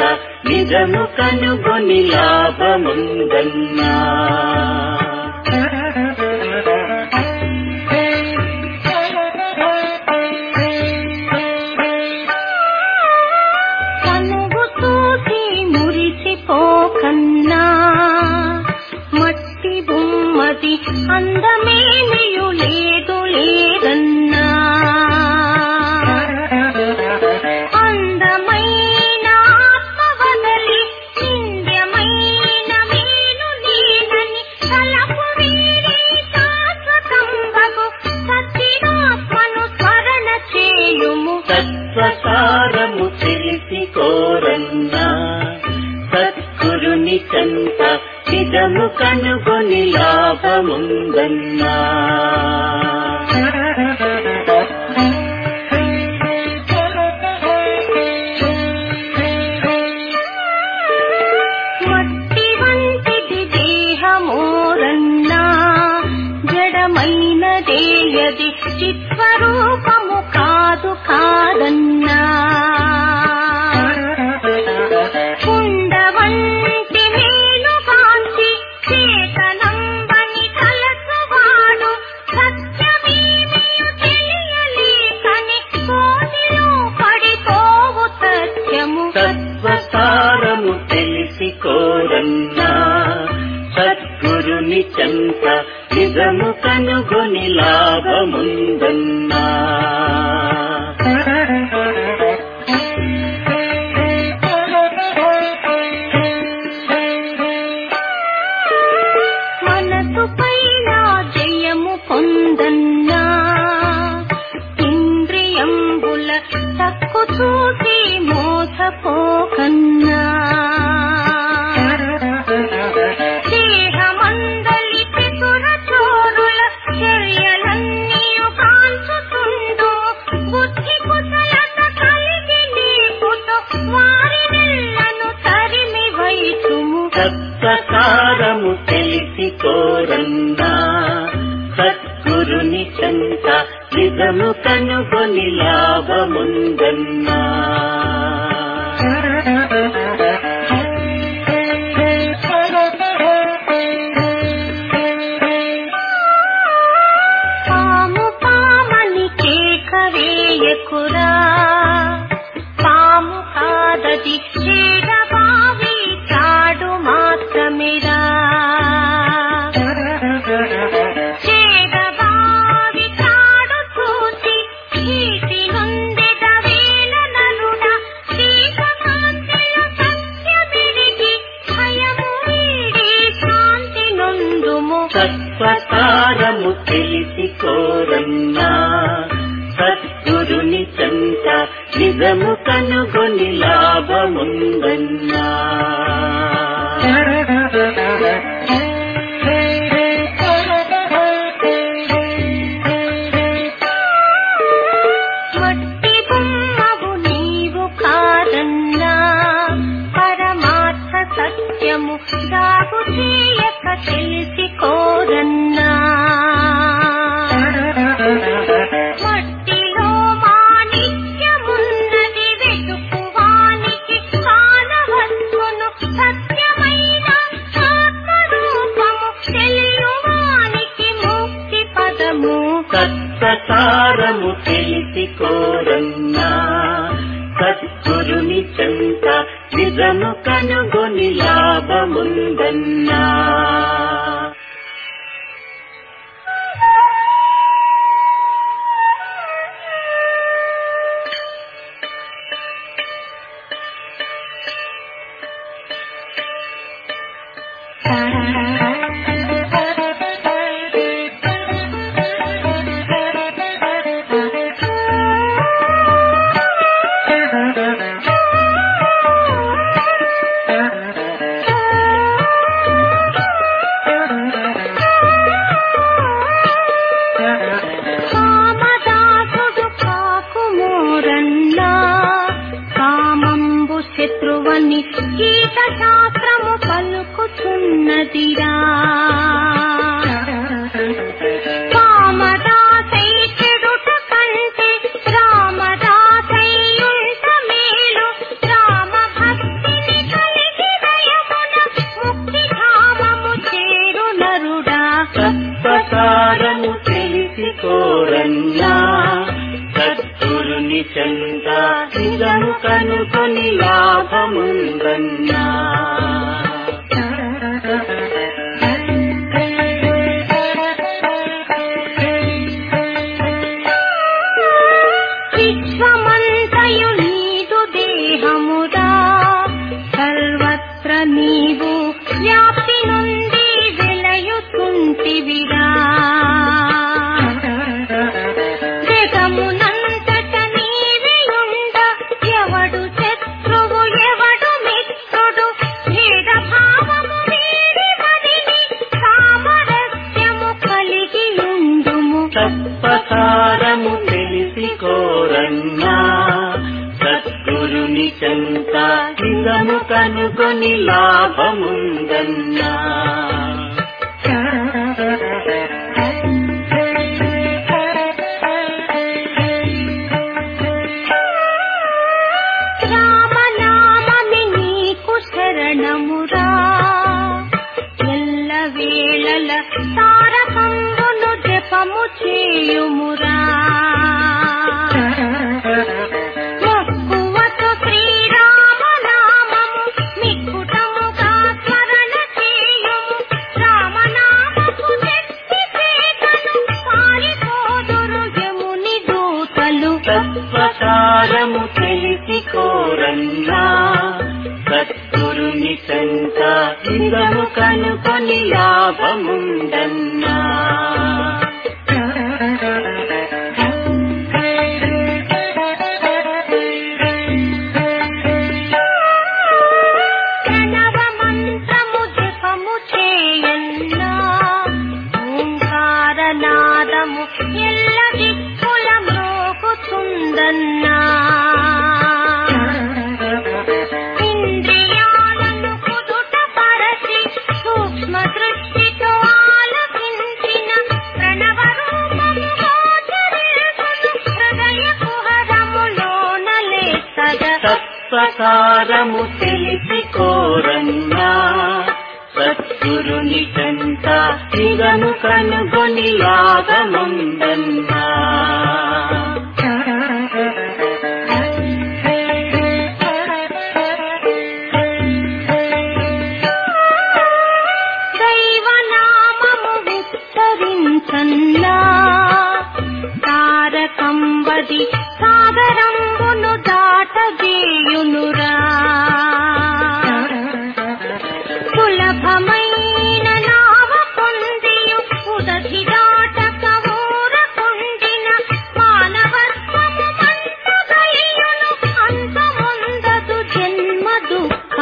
చెంత నిజము కనుగొని లాభముందన్నా.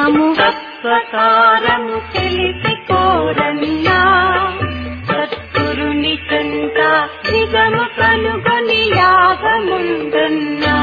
దుఃఖము తత్వసారము తెలిసి కోరనియా సత్పురుని చెంత నిజము కనుగొని యాగముందన్నా.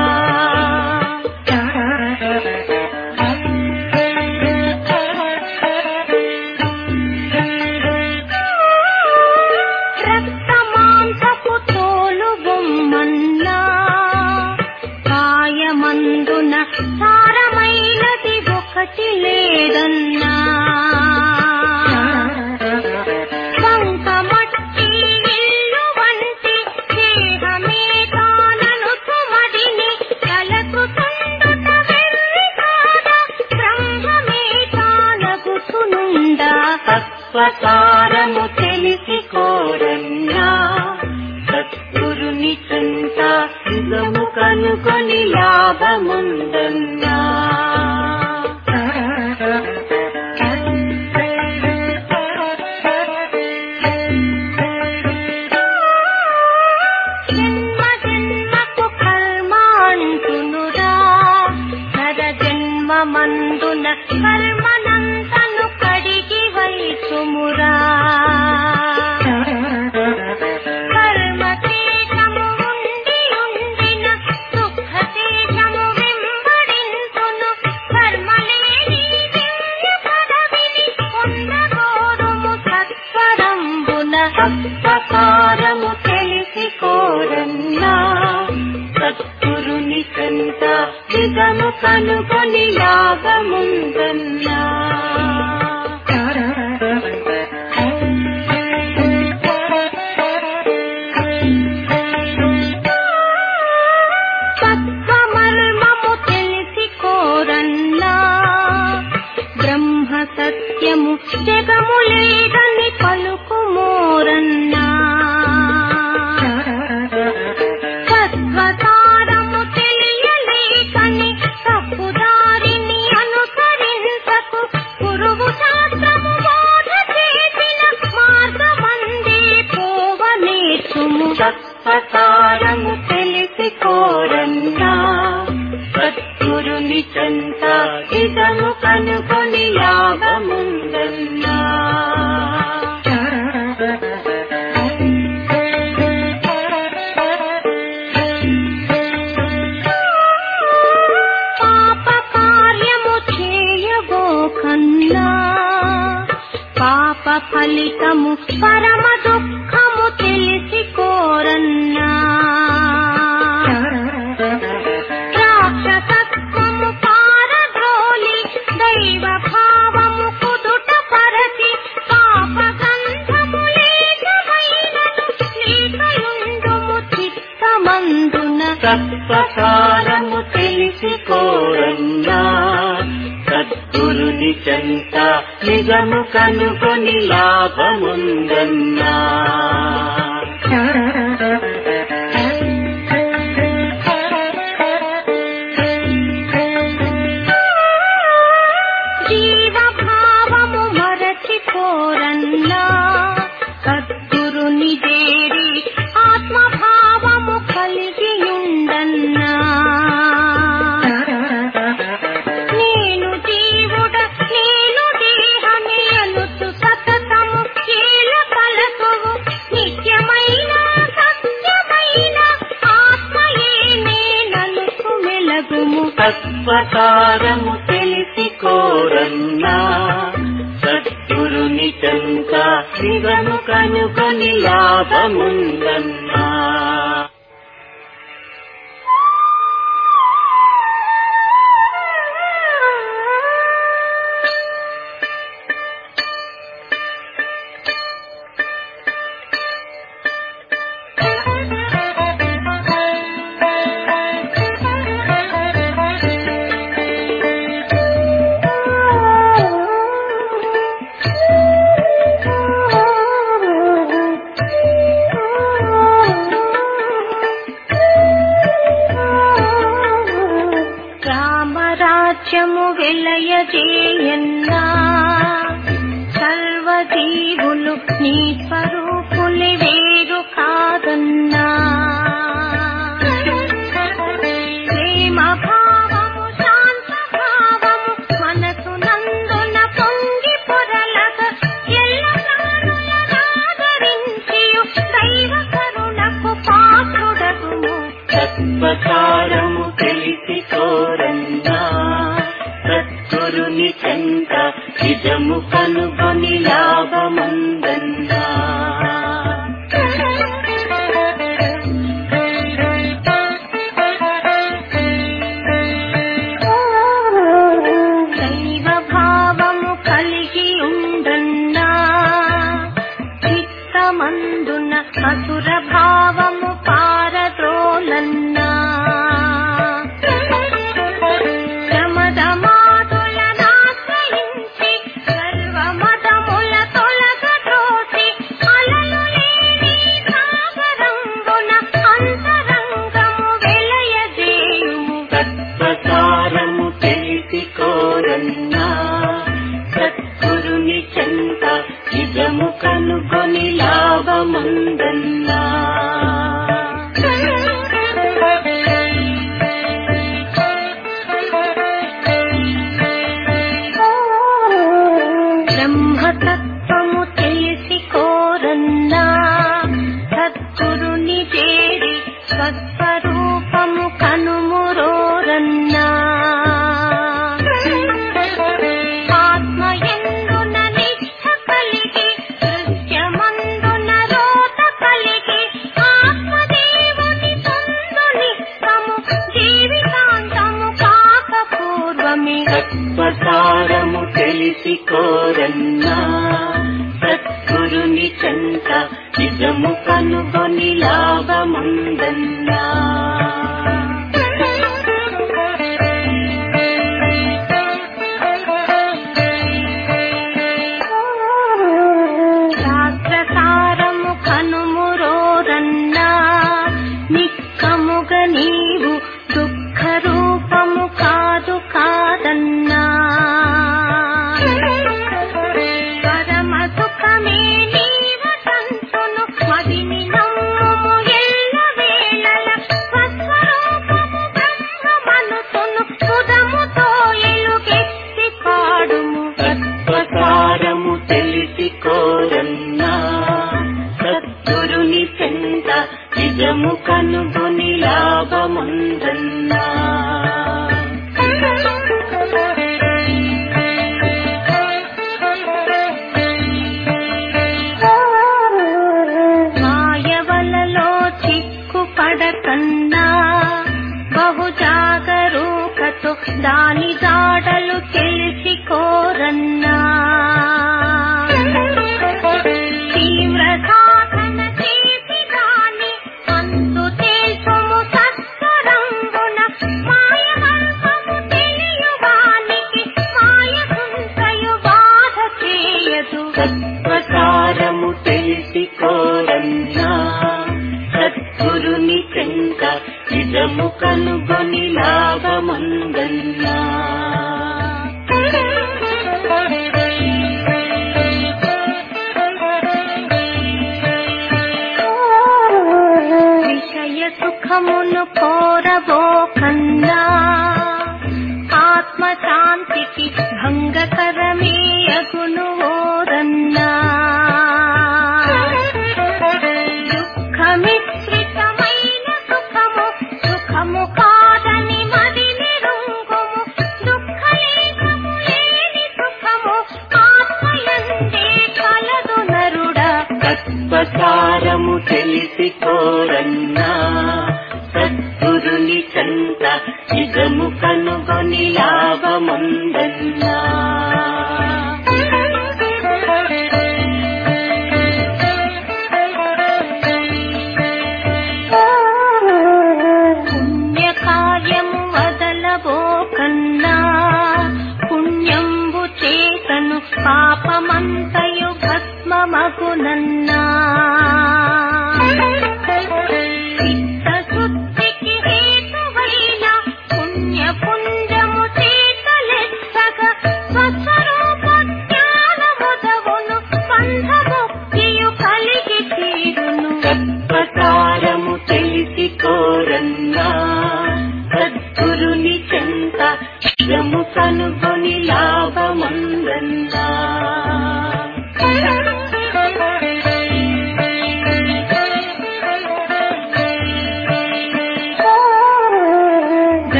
చేయదు తత్వసారము తెలిసి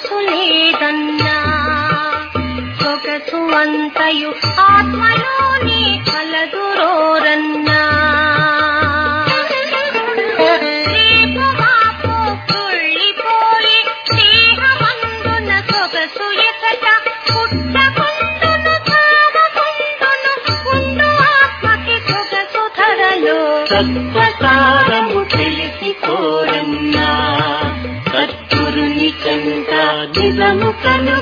సొగసు లేదన్నా సొగసు అంతయు ఆత్మలోనే కలదురోరన్నా ప్రముఖను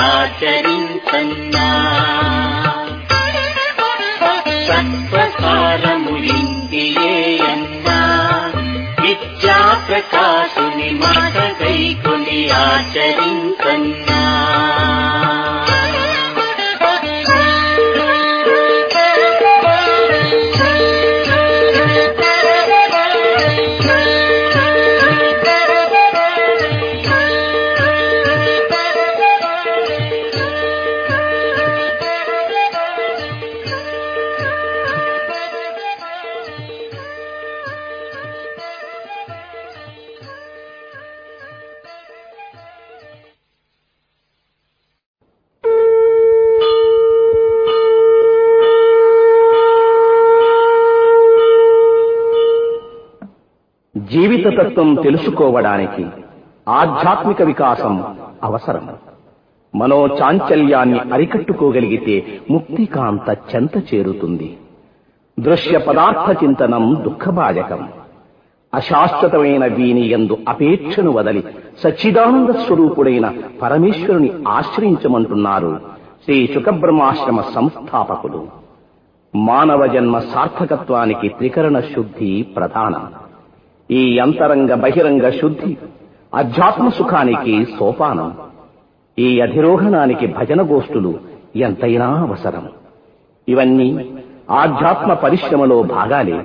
ఆచరించన్నా. సత్వసారము ఇంటియే విద్యా ప్రకాశుని మాట కైకొని ఆచరించన్నా. జీవిత తెలుసుకోవడానికి ఆధ్యాత్మిక వికాసం అవసరం. మనో చాంచల్యాన్ని అరికట్టుకోగలిగితే ముక్తికాంత చెంత చేరుతుంది. దృశ్య పదార్థ చింతనం దుఃఖభాజకం అశాశ్వతమైన వీని ఎందు అపేక్షను వదలి సచ్చిదానంద స్వరూపుడైన పరమేశ్వరుని ఆశ్రయించమంటున్నారు శ్రీ సుఖబ్రహ్మాశ్రమ సంస్థాపకులు. మానవ జన్మ సార్థకత్వానికి త్రికరణ శుద్ధి ప్రధానం. ఈ అంతరంగ బహిరంగ శుద్ధి అధ్యాత్మ సుఖానికి సోపానం ఈ అధిరోహణానికి భజన గోష్ఠులు ఎంతైనా అవసరం. ఇవన్నీ ఆధ్యాత్మ పరిశ్రమలో భాగాలే.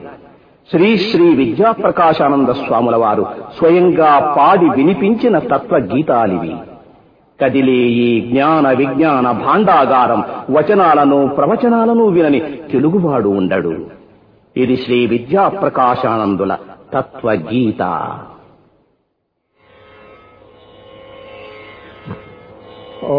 శ్రీ శ్రీ విద్యాప్రకాశానంద స్వాముల వారు స్వయంగా పాడి వినిపించిన తత్వగీతాలివి. కదిలే ఈ జ్ఞాన విజ్ఞాన భాండాగారం వచనాలను ప్రవచనాలను వినని తెలుగువాడు ఉండడు. ఇది శ్రీ విద్యాప్రకాశానందుల తత్వగీత. ఓ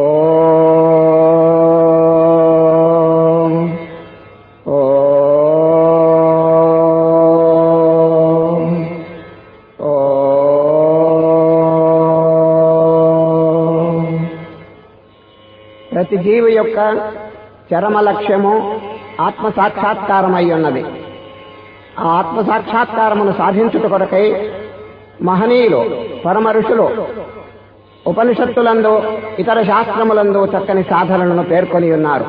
ప్రతి జీవి యొక్క చరమ లక్ష్యము ఆత్మ సాక్షాత్కారమై ఉన్నది. ఆత్మ సాక్షాత్కారమును సాధించుట కొరకై మహనీయులు పరమరుషులు ఉపనిషత్తులందు ఇతర శాస్త్రములందు చక్కని సాధనలను పేర్కొని ఉన్నారు.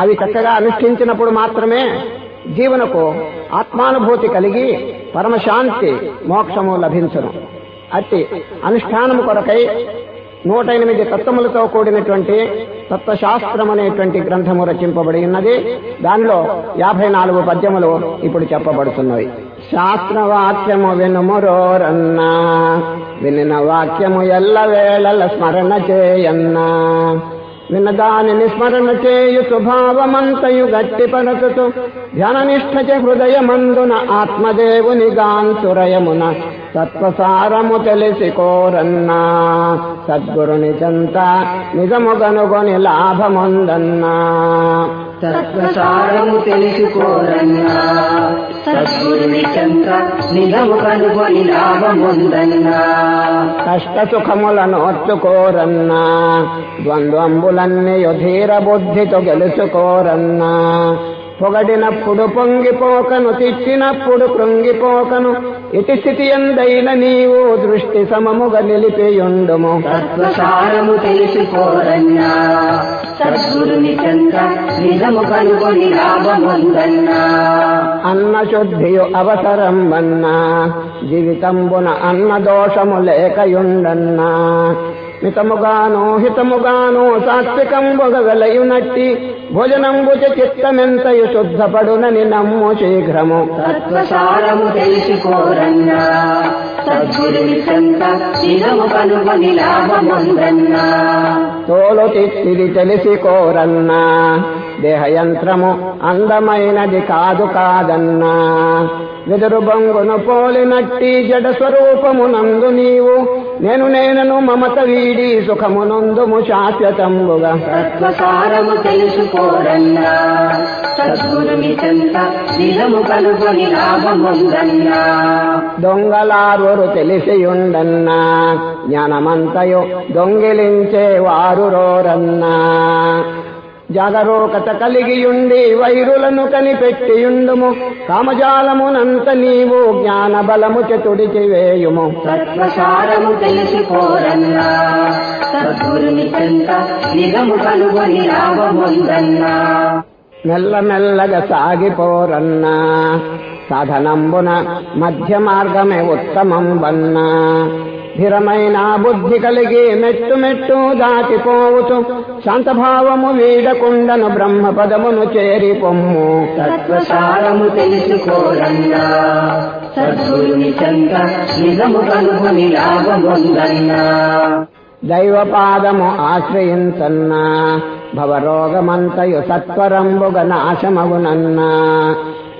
అవి చక్కగా అనుష్ఠించినప్పుడు మాత్రమే జీవనకు ఆత్మానుభూతి కలిగి పరమశాంతి మోక్షము లభించును. అట్టి అనుష్ఠానము కొరకై నూట ఎనిమిది తత్వములతో కూడినటువంటి తత్వశాస్త్రం అనేటువంటి గ్రంథము రచింపబడి ఉన్నది. దానిలో యాభై నాలుగు పద్యములు ఇప్పుడు చెప్పబడుతున్నాయి శాస్త్రవాక్యము వినుమురోరన్నా వినిన వాక్యము ఎల్ల వేళల స్మరణ చేయన్నా. విన్నదానిని నిస్మరణ చేయు స్వభావమంతయు గట్టి గట్టిపరచుతూ ధ్యాననిష్ఠచ హృదయమందున ఆత్మదేవుని గాంతురయమున తత్వసారము తెలిసి కోరన్నా. సద్గురుని చెంత నిజముగనుగొని లాభముందన్నా. తత్వసారము తెలుసుకోరన్నా. సద్గురుని చెంత నిజము కనుగొని లాభముందన్నా కష్ట సుఖములను ఒత్తుకోరన్నా. ద్వంద్వంబులన్నీ ధీర బుద్ధితో గెలుచుకోరన్నా. పొగడినప్పుడు పొంగిపోకను తిట్టినప్పుడు కృంగిపోకను. ఇటు స్థితి ఎందైన నీవు దృష్టి సమముగా నిలిపియుండుము. తత్వసారము తెలుసుకోరన్నా సద్గురుని చెంత నిజము కనుగొని లాభముందన్నా. అన్న శుద్ధియు అవసరం వన్నా జీవితంబున అన్న దోషము లేకయుండన్నా. మితముగాను హితముగాను సాత్వికంబుగ వెలయునట్టి భోజనంబు చిత్తమెంతయు శుద్ధపడునని నమ్ము శీఘ్రము. తత్వసారము తెలుసుకోరన్నా. సద్గురుని చెంత నిజము కనుగొని లాభముందన్నా. తోలు తెలిసి కోరన్నా. దేహయంత్రము అందమైనది కాదు కాదన్నా. వెదురు బొంగును పోలినట్టి జడ స్వరూపమునందు నీవు. నేను నేనను మమత వీడి సుఖమునందుము శాశ్వతంబుగా. తత్వసారము తెలుసుకోరన్నా. సద్గురుని చెంత నిజము కనుగొని లాభముందన్నా. దొంగలారురు తెలిసియుండన్నా. జ్ఞానమంతయు దొంగిలించే వారు రోరన్నా జాగరూకత కలిగియుండి వైరులను కనిపెట్టియుండుము. కామజాలమునంత నీవు జ్ఞాన బలము చతుడికి వేయుము. తత్వసారము తెలుసుకోరన్నా సద్గురుని చెంత నిజము కనుగొని లాభముందన్నా మెల్లమెల్లగా సాగిపోరన్నా. సాధనంబున మధ్య మార్గమే ఉత్తమం వన్నా స్థిరమైన బుద్ధి కలిగి మెట్టు మెట్టు దాటిపోవుతూ శాంతభావము వీడకుండను బ్రహ్మపదమును చేరి పొమ్ము. తత్వసారము తెలుసుకోరన్నా. సద్గురుని చెంత నిజము కనుగొని లాభముందన్నా. దైవపాదము ఆశ్రయించన్నా. భవరోగమంతయు సత్వరంబుగ నాశమగునన్నా.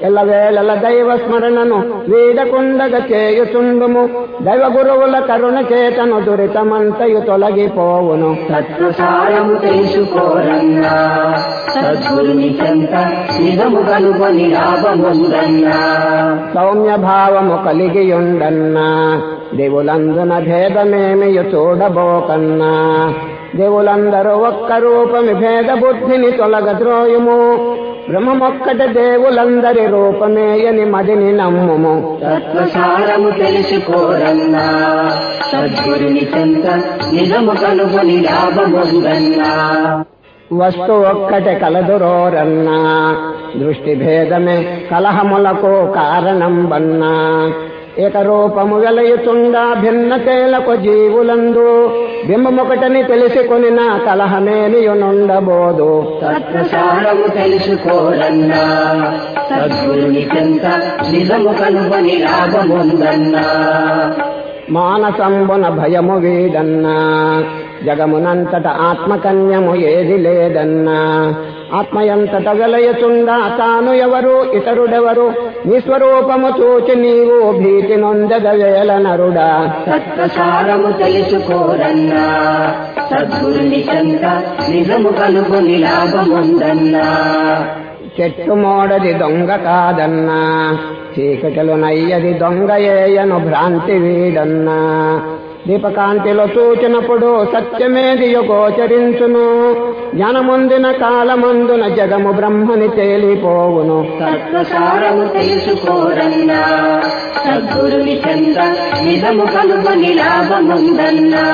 ఎల్లవేళల దైవ స్మరణను వీడకుండగ చేయుచుండుము. దైవ గురువుల కరుణ చేతను దురితమంతయు తొలగిపోవును. తత్వసారము తెలుసుకోరన్నా. సద్గురుని చెంత నిజము కనుగొని లాభముందన్నా. సౌమ్య భావము కలిగియుండన్నా. దేవులందున భేదమేమియు చూడబోకన్నా. దేవులందరూ ఒక్క రూపమి భేద బుద్ధిని తొలగద్రోయుము. బ్రహ్మమొక్కట దేవులందరి రూపమేయని మదిని నమ్ముము. తత్వసారము తెలుసుకోరన్నా. సద్గురుని చెంత నిజము కనుగొని లాభముందన్నా. వస్తు ఒక్కటే కలదురోరన్నా. దృష్టి భేదమే కలహములకు కారణం బన్నా ఏకరూపము వెలయుతుండా భిన్నతేలకు జీవులందు బింబమొకటని తెలిసి కొనిన కలహమేనియునుండబోదు తత్వసారము నిజము కనుగొని లాభముందన్నా. మానసంబున భయము వీడన్నా. జగమునంతట ఆత్మకన్యము ఏది లేదన్నా. ఆత్మయంతట వెలయచుండా తాను ఎవరు? ఇతరుడెవరు? నీ స్వరూపము చూచి నీవు భీతి నొందగవేల నరుడా. తత్వసారము తెలుసుకోరన్నా. సద్గురుని నిజము కనుగొని లాభముందన్నా. చెట్టు మోడది దొంగ కాదన్నా. చీకటిలో నయ్యది దొంగ ఏయను భ్రాంతి వీడన్నా. దీపకాంతిలో చూచినప్పుడు సత్యమేది గోచరించును. జ్ఞానముందిన కాలమందున జగము బ్రహ్మని తేలిపోవును. తత్వసారము తెలుసుకోరన్నా సద్గురుని చెంత నిజము కనుగొని లాభముందన్నా.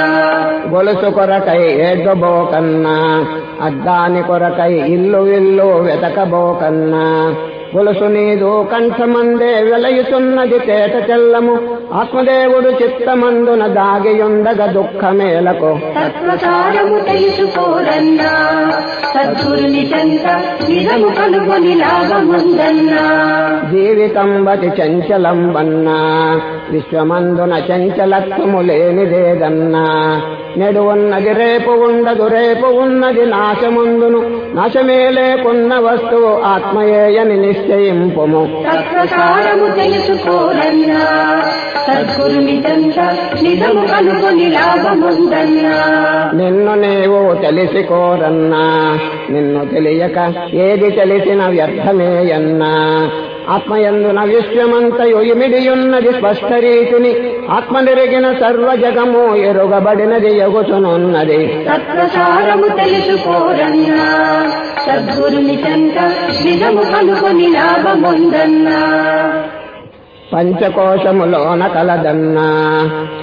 గొలుసు కొరకై ఏడ్వబోకన్నా అద్దాని కొరకై ఇల్లు ఇల్లు వెతకబోకన్నా. గొలుసు నీదు కంఠమందే వెలయుతున్నది తేట చెల్లము ఆత్మదేవుడు చిత్తమందున దాగియుండగ దుఃఖమేలకు. తత్వసారము తెలుసుకోరన్నా. సద్గురుని చెంత నిజము కనుగొని లాభముందన్నా. జీవితం బతి చంచలం వన్నా విశ్వమందున చంచలత్వము లేనిదేదన్నా నేడు ఉన్నది రేపు ఉండదు రేపు ఉన్నది నాశముందును నాశమే లేకున్న వస్తువు ఆత్మయేయని నిశ్చయింపుము తత్వసారము తెలుసుకోరన్నా నిజము లాభముందన్నా నిన్ను నీవు తెలిసికోరన్నా నిన్ను తెలియక ఏది తెలిసిన వ్యర్థమేయన్నా ఆత్మయందున విశ్వమంతయు ఇమిడియున్నది స్పష్టరీతిని. ఆత్మ నెరిగిన సర్వ జగము ఎరుగబడినది ఎగుచునున్నది. తత్వసారము తెలుసుకోరన్నా సద్గురుని చెంత నిజము కనుగొని లాభముందన్నా. పంచకోశములోన కలదన్నా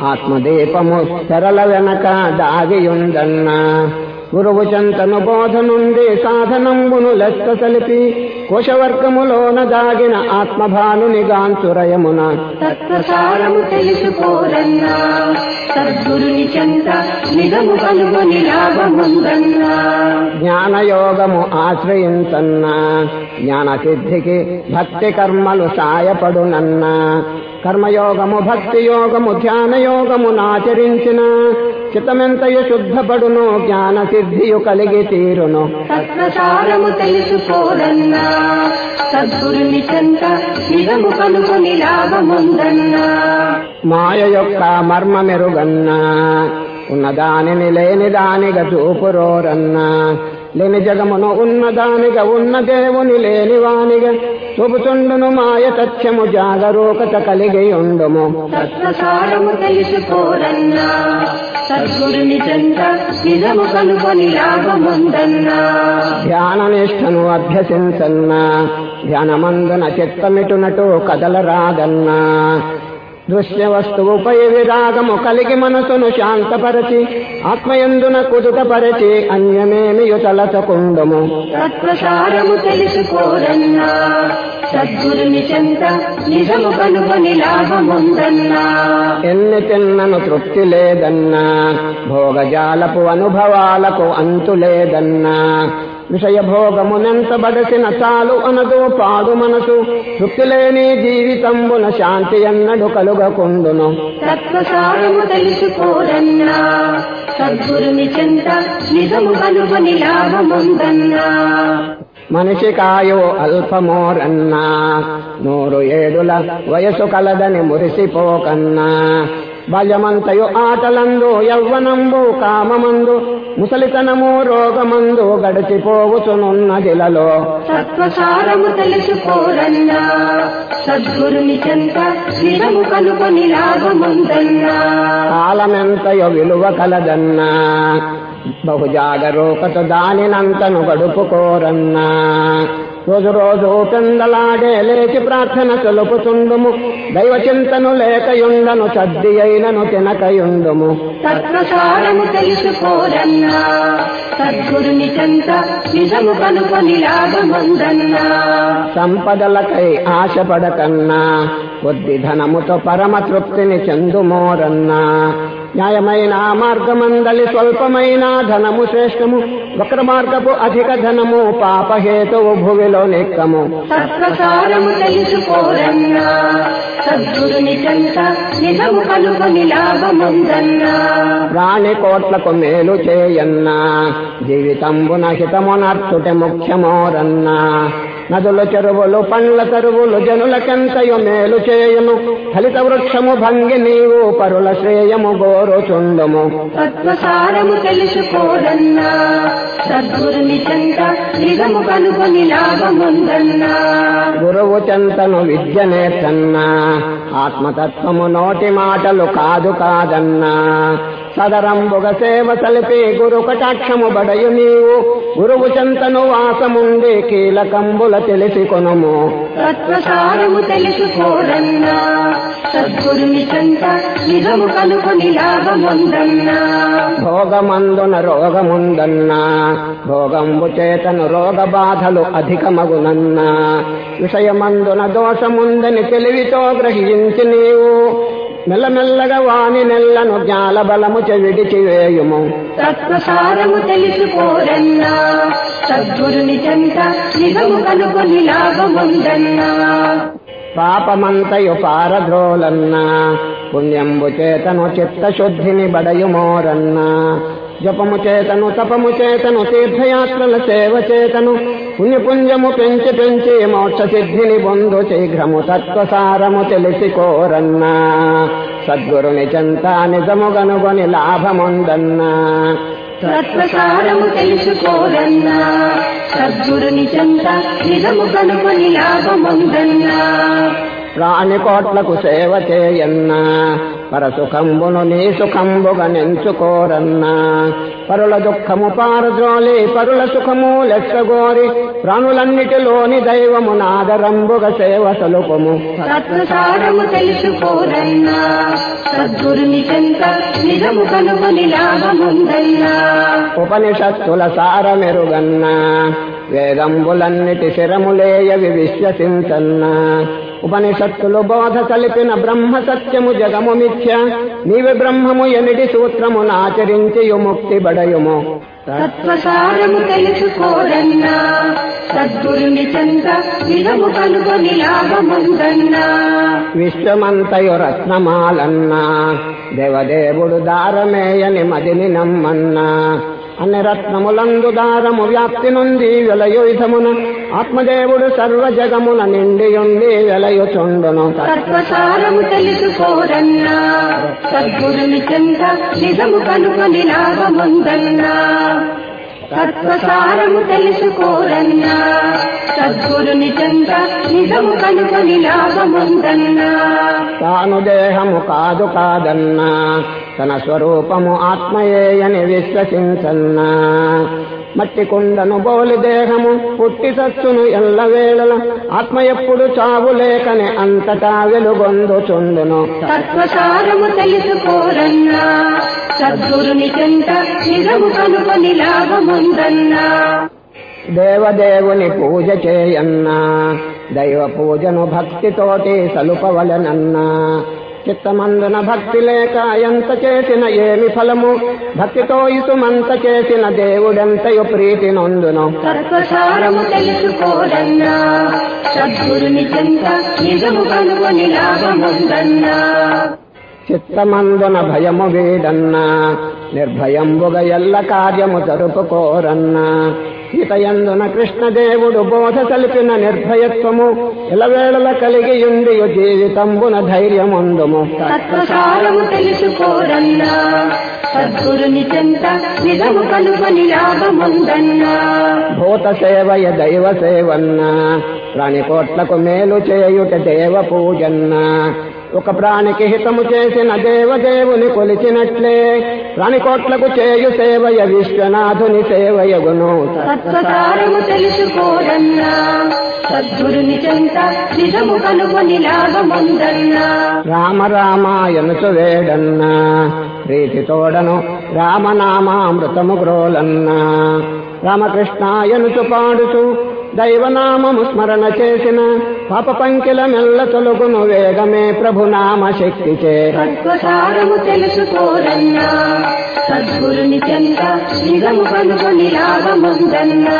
ఆత్మదీపము తెరల వెనక దాగియుందన్నా. గురువు చెంతను బోధ నుండి సాధనంబును లెక్క సలిపి కోశవర్గములోన దాగిన ఆత్మభానుని గాంచురయమున తత్వసారము తెలుసుకోరన్నా సద్గురుని చెంత నిజము కనుగొని లాభముందన్నా. జ్ఞానయోగము ఆశ్రయించన్నా. జ్ఞాన సిద్ధికి భక్తి కర్మలు సాయపడునన్నా. కర్మయోగము భక్తి యోగము ధ్యాన యోగము నాచరించిన. చిత్తమెంతయు శుద్ధపడును జ్ఞాన సిద్ధియు కలిగి తీరును. తత్వసారము తెలుసుకోరన్నా సద్గురుని చెంత నిజము లాభముందన్నా. మాయ యొక్క మర్మ మెరుగన్నా. ఉన్నదానిని లేని దానిగా చూపురోరన్నా. లేని జగమును ఉన్నదానిగా ఉన్న దేవుని లేని వానిగా చూపుచుండును మాయ తథ్యము జాగరూకత కలిగి ఉండుము. తత్వసారము తెలుసుకోరన్నా సద్గురుని చెంత నిజము కనుగొని లాభముందన్నా. ధ్యాన నిష్టను అభ్యసించన్నా ధ్యానమందున చిత్తమిటునటు కదలరాదన్నా. దృశ్య వస్తువుపై విరాగము కలిగి మనసును శాంతపరచి ఆత్మయందున కుదుటపరచి అన్యమేమియు తలచకుండుము తత్వసారము తెలుసుకోరన్నా సద్గురుని చెంత నిజము కనుగొని లాభముందన్నా. ఎన్ని తిన్నను తృప్తి లేదన్నా భోగజాలపు అనుభవాలకు అంతు లేదన్నా విషయ భోగమునెంత బడసిన చాలు అనదు పాడు మనసు. తృప్తి లేని జీవితంబున శాంతి ఎన్నడు కలుగకుండును. తత్వసారము తెలుసుకోరన్నా సద్గురుని చెంత నిజము కనుగొని లాభముందన్నా. మనిషి కాయో అల్పమోరన్నా. నూరు ఏడుల వయసు కలదని మురిసిపోకన్నా. బాల్యమంతయు ఆటలందు యవ్వనంబు కామమందు ముసలితనము రోగమందు గడిచిపోవచునున్నదిలలో తత్వసారము తెలుసుకోరన్నా సద్గురుని చెంత నిజము కనుగొని లాభముందన్నా కాలమెంతయో విలువ కలదన్నా బహు జాగరూకత దానినంతను గడుపుకోరన్నా. రోజు రోజు పెందలాడే లేచి ప్రార్థన తెలుపుచుండుము దైవ చింతను లేకయుండను సద్ది అయినను తినకయుండుము. తత్వసారము తెలుసుకోరన్నా సద్గురుని చెంత నిజము కనుగొని లాభముందన్నా సంపదలకై ఆశపడకన్నా. కొద్ది ధనముతో పరమ తృప్తిని చెందుమోరన్నా. న్యాయమైన మార్గమందలి స్వల్పమైన ధనము శ్రేష్టము వక్ర మార్గపు అధిక ధనము పాపహేతువు భువిలో నెక్కము. తత్వసారము తెలుసుకోరన్నా సద్గురుని చెంత నిజము కనుగొని లాభముందన్నా. రాణి కోట్లకు మేలు చేయన్నా జీవితంబున హితమునర్చుట ముఖ్యమోరన్నా. నదుల చెరువులు పండ్ల చెరువులు జనులకెంతయు మేలు చేయును. ఫలిత వృక్షము భంగి నీవు పరుల శ్రేయము గోరుచుండుము. తత్వసారము తెలుసుకోరన్నా సద్గురుని చెంత నిజము కనుగొని లాభముందన్నా. గురువు చెంతను విద్య నేర్చన్నా ఆత్మతత్వము నోటి మాటలు కాదు కాదన్నా. సదరంబుగ సేవ సలిపి గురు కటాక్షము బడయు నీవు. గురువు చెంతను వాసముండి కీలకంబుల తెలిసి కొనుము తత్వసారము తెలుసుకోరన్నా సద్గురుని చెంత నిజము కనుగొని లాభముందన్నా. భోగమందున రోగముందన్నా. భోగంబు చేతను రోగ బాధలు అధికమగునన్నా. విషయమందున దోషముందని తెలివితో గ్రహించి నీవు. మెల్లమెల్లగా వాని నెల్లను జ్ఞాల బలము చెవిడిచి వేయుము తత్వసారము తెలుసుకోరన్నా సద్గురుని చెంత నిజము కనుగొని లాభముందన్నా. పాపమంతయు పారద్రోలన్నా పుణ్యంబు చేతను చిత్తశుద్ధిని బడయుమోరన్నా. జపము చేతను తపము చేతను తీర్థయాత్రల సేవ చేతను పుణ్యపుంజము పెంచి పెంచి మోక్ష సిద్ధిని పొందు శీఘ్రము తత్వసారము తెలిసి కోరన్నా సద్గురుని చెంత నిజము గనుగొని లాభముందన్నా. తత్వసారము తెలుసుకోరన్నా. సద్గురుని చెంత నిజము కనుకొని లాభముందన్నా. ప్రాణి కోట్లకు సేవ చేయన్నా. పరసుఖంబును నీ సుఖంబుగా నెంచుకోరన్నా. పరుల దుఃఖము పారద్రోలి పరుల సుఖము లెక్కగోరి ప్రాణులన్నిటిలోని దైవము నాదరంబుగా సేవ సలుపము తత్వసారము తెలుసుకోరన్నా సద్గురుని చెంత నిజము కనుగొని లాభముందన్నా ఉపనిషత్తుల సారమెరుగన్నా వేదంబులన్నిటి శిరములేయవి విశ్వసించన్నా. ఉపనిషత్తులు బోధ కలిపిన బ్రహ్మ సత్యము జగము మిథ్య. నీవి బ్రహ్మము ఎనిటి సూత్రము నాచరించి ముక్తి బడయుము. తత్వసారము తెలుసుకోరన్నా సద్గురుని చెంత నిజము కనుగొని లాభముందన్నా. విశ్వమంతయు రత్నమాలన్నా దేవదేవుడు దారమేయని మదిని నమ్మన్నా. అన్ని రత్నములందు దారము వ్యాప్తి నుండి వెలయుధమున ఆత్మదేవుడు సర్వ జగమున నిండియుండి వెలయుచుండును. తత్వసారము తెలుసుకోరన్నా సద్గురుని చెంత నిజము కనుకొని లాభముందన్నా తత్వసారము తెలుసుకోరన్నా. సద్గురుని చెంత నిజము కనుగొని లాభముందన్నా. తాను దేహము కాదు కాదన్నా. తన స్వరూపము ఆత్మయేయని విశ్వసించన్నా. మట్టి కుండను బోలి దేహము పుట్టి సచ్చును ఎల్లవేళల ఆత్మ ఎప్పుడు చావు లేకని అంతటా వెలుగొందుచుండును తత్వసారము తెలుసుకోరన్నా సద్గురుని చెంత నిజము కనుగొని లాభముందన్నా. దేవదేవుని పూజ చేయన్నా దైవ పూజను భక్తితోటి సలుపవలనన్నా. చిత్తమందున భక్తి లేక ఎంత చేసిన ఏమి ఫలము? భక్తితో ఇసుమంత చేసిన దేవుడెంతయు ప్రీతి నొందును చిత్తమందున భయము వీడన్నా. నిర్భయంబుగా ఎల్ల కార్యము జరుపుకోరన్నా. సీతయందున కృష్ణదేవుడు బోధ కలిపిన నిర్భయత్వము ఇలవేళల కలిగియుండి జీవితంబున ధైర్యముందుము. తత్వసారము తెలుసుకోరన్నా సద్గురుని చెంత నిజము కనుగొని లాభముందన్నా. భూత సేవయ దైవ సేవన్నా ప్రాణి కోట్లకు మేలు చేయుట దేవ పూజన్నా ఒక ప్రాణికి హితము చేసిన దేవదేవుని కొలిచినట్లే. ప్రాణి కోట్లకు చేయు సేవయ విశ్వనాథుని సేవయగును. తత్వసారము తెలుసుకోరన్నా సద్గురుని చెంత నిజము కనుగొని లాభముందన్నా. రామ రామాయనుచు వేడన్నా. ప్రీతి తోడను రామనామామృతము గ్రోలన్నా రామకృష్ణాయనుచు పాడుచు దైవనామము స్మరణ చేసిన పాప పంకిల మెల్ల తొలుగును వేగమే ప్రభునామ శక్తి చే. తత్వసారము తెలుసుకోరన్నా సద్గురుని చెంత నిజము కనుగొని లాభముందన్నా.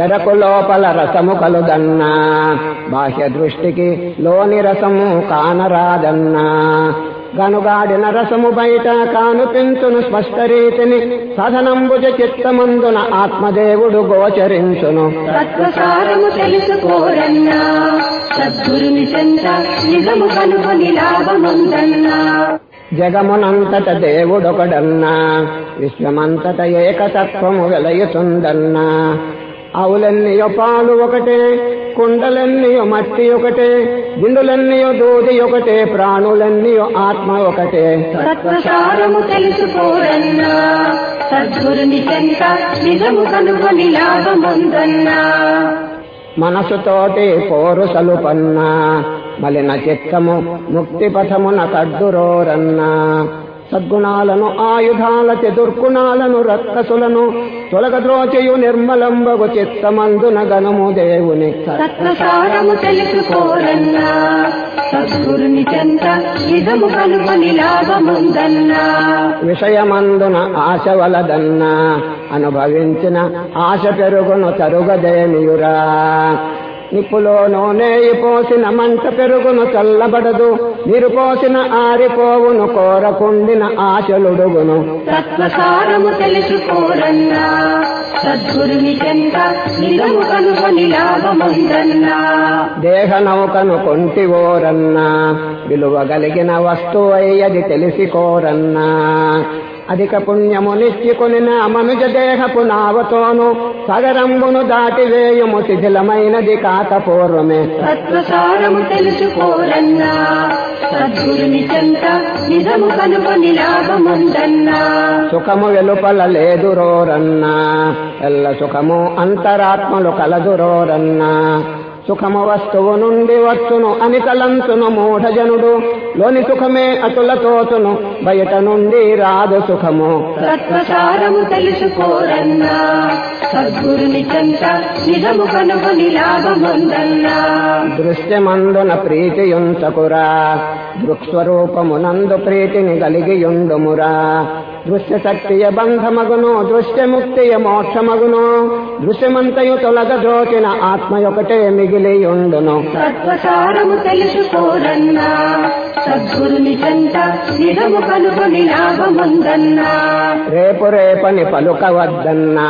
చెరకు లోపల రసము కలుదన్నా బాహ్య దృష్టికి లోని రసము కానరాదన్నా. గనుగాడిన రసము బయట కానుపించును స్పష్టరీతిని సాధనంబుజ చిత్తమందున ఆత్మదేవుడు గోచరించును. తత్వసారము తెలుసుకోరన్నా సద్గురుని చెంత నిజము కనుగొని లాభముందన్నా. జగమునంతట దేవుడొకడన్నా విశ్వమంతట ఏకతత్వము వెలయుతుందన్నా. ఆవులెన్నియో పాలు ఒకటే కుండలెన్నియో మట్టి ఒకటే గిండులెన్నియో దూది ఒకటే ప్రాణులెన్నియో ఆత్మ ఒకటే. తత్వసారము తెలుసుకోరన్నా సద్గురుని చెంత నిజము కనుగొని లాభముందన్నా. మనసుతోటి పోరు సలుపన్నా మలిన చిత్తము ముక్తి పథమున కడ్డురోరన్నా సద్గుణాలను ఆయుధాలచి దుర్గుణాలను రక్కసులను తొలగద్రోచయు నిర్మలంబగు చిత్తమందున గనుము దేవుని తత్వసారము తెలుసుకోరన్నా సద్గురుని చెంత నిజము కనుగొని లాభముందన్నా. విషయమందున ఆశ వలదన్నా అనుభవించిన ఆశ పెరుగును తరుగదేమియురా నిప్పులో నూనెయి పోసిన మంట పెరుగును చల్లబడదు. నీరు పోసిన ఆరిపోవును కోరకుండిన ఆశలుడుగును. తత్వసారము తెలుసుకోరన్నా సద్గురుని చెంత నిజము కనుగొని లాభముందన్నా. దేహ నౌకను కొంటివోరన్నా. విలువ కలిగిన వస్తువయ్యది తెలిసికోరన్నా. అధిక పుణ్యము నిశ్చికొనిన మనుజ దేహపు నావతోను సగరంబును దాటివేయుము శిథిలమైనది కాక పూర్వమే తత్వసారము తెలుసుకోరన్నా సద్గురుని చెంత నిజము కనుగొని లాభముందన్నా. సుఖము వెలుపల లేదురోరన్నా ఎల్ల సుఖము అంతరాత్మలు కలదురోరన్నా. సుఖము వస్తువు నుండి వచ్చును అని తలంచును మూఢజనుడు. లోని సుఖమే అతుల తోచును బయట నుండి రాదు సుఖము. తత్వసారము తెలుసుకోరన్నా సద్గురుని చెంత నిజము కనుగొని లాభముందన్నా. దృశ్యమందున ప్రీతియుంచకురా దృక్స్వరూపమునందు ప్రీతిని కలిగియుండుమురా. దృశ్య శక్తియ బంధమగును దృశ్యముక్తియ మోక్షమగును దృశ్యమంతయు తొలగ ఆత్మయొకటే మిగిలియుండును సద్గురుని చెంత నిజము కనుగొని లాభముందన్నా రేపు రేపని పలుకవద్దన్నా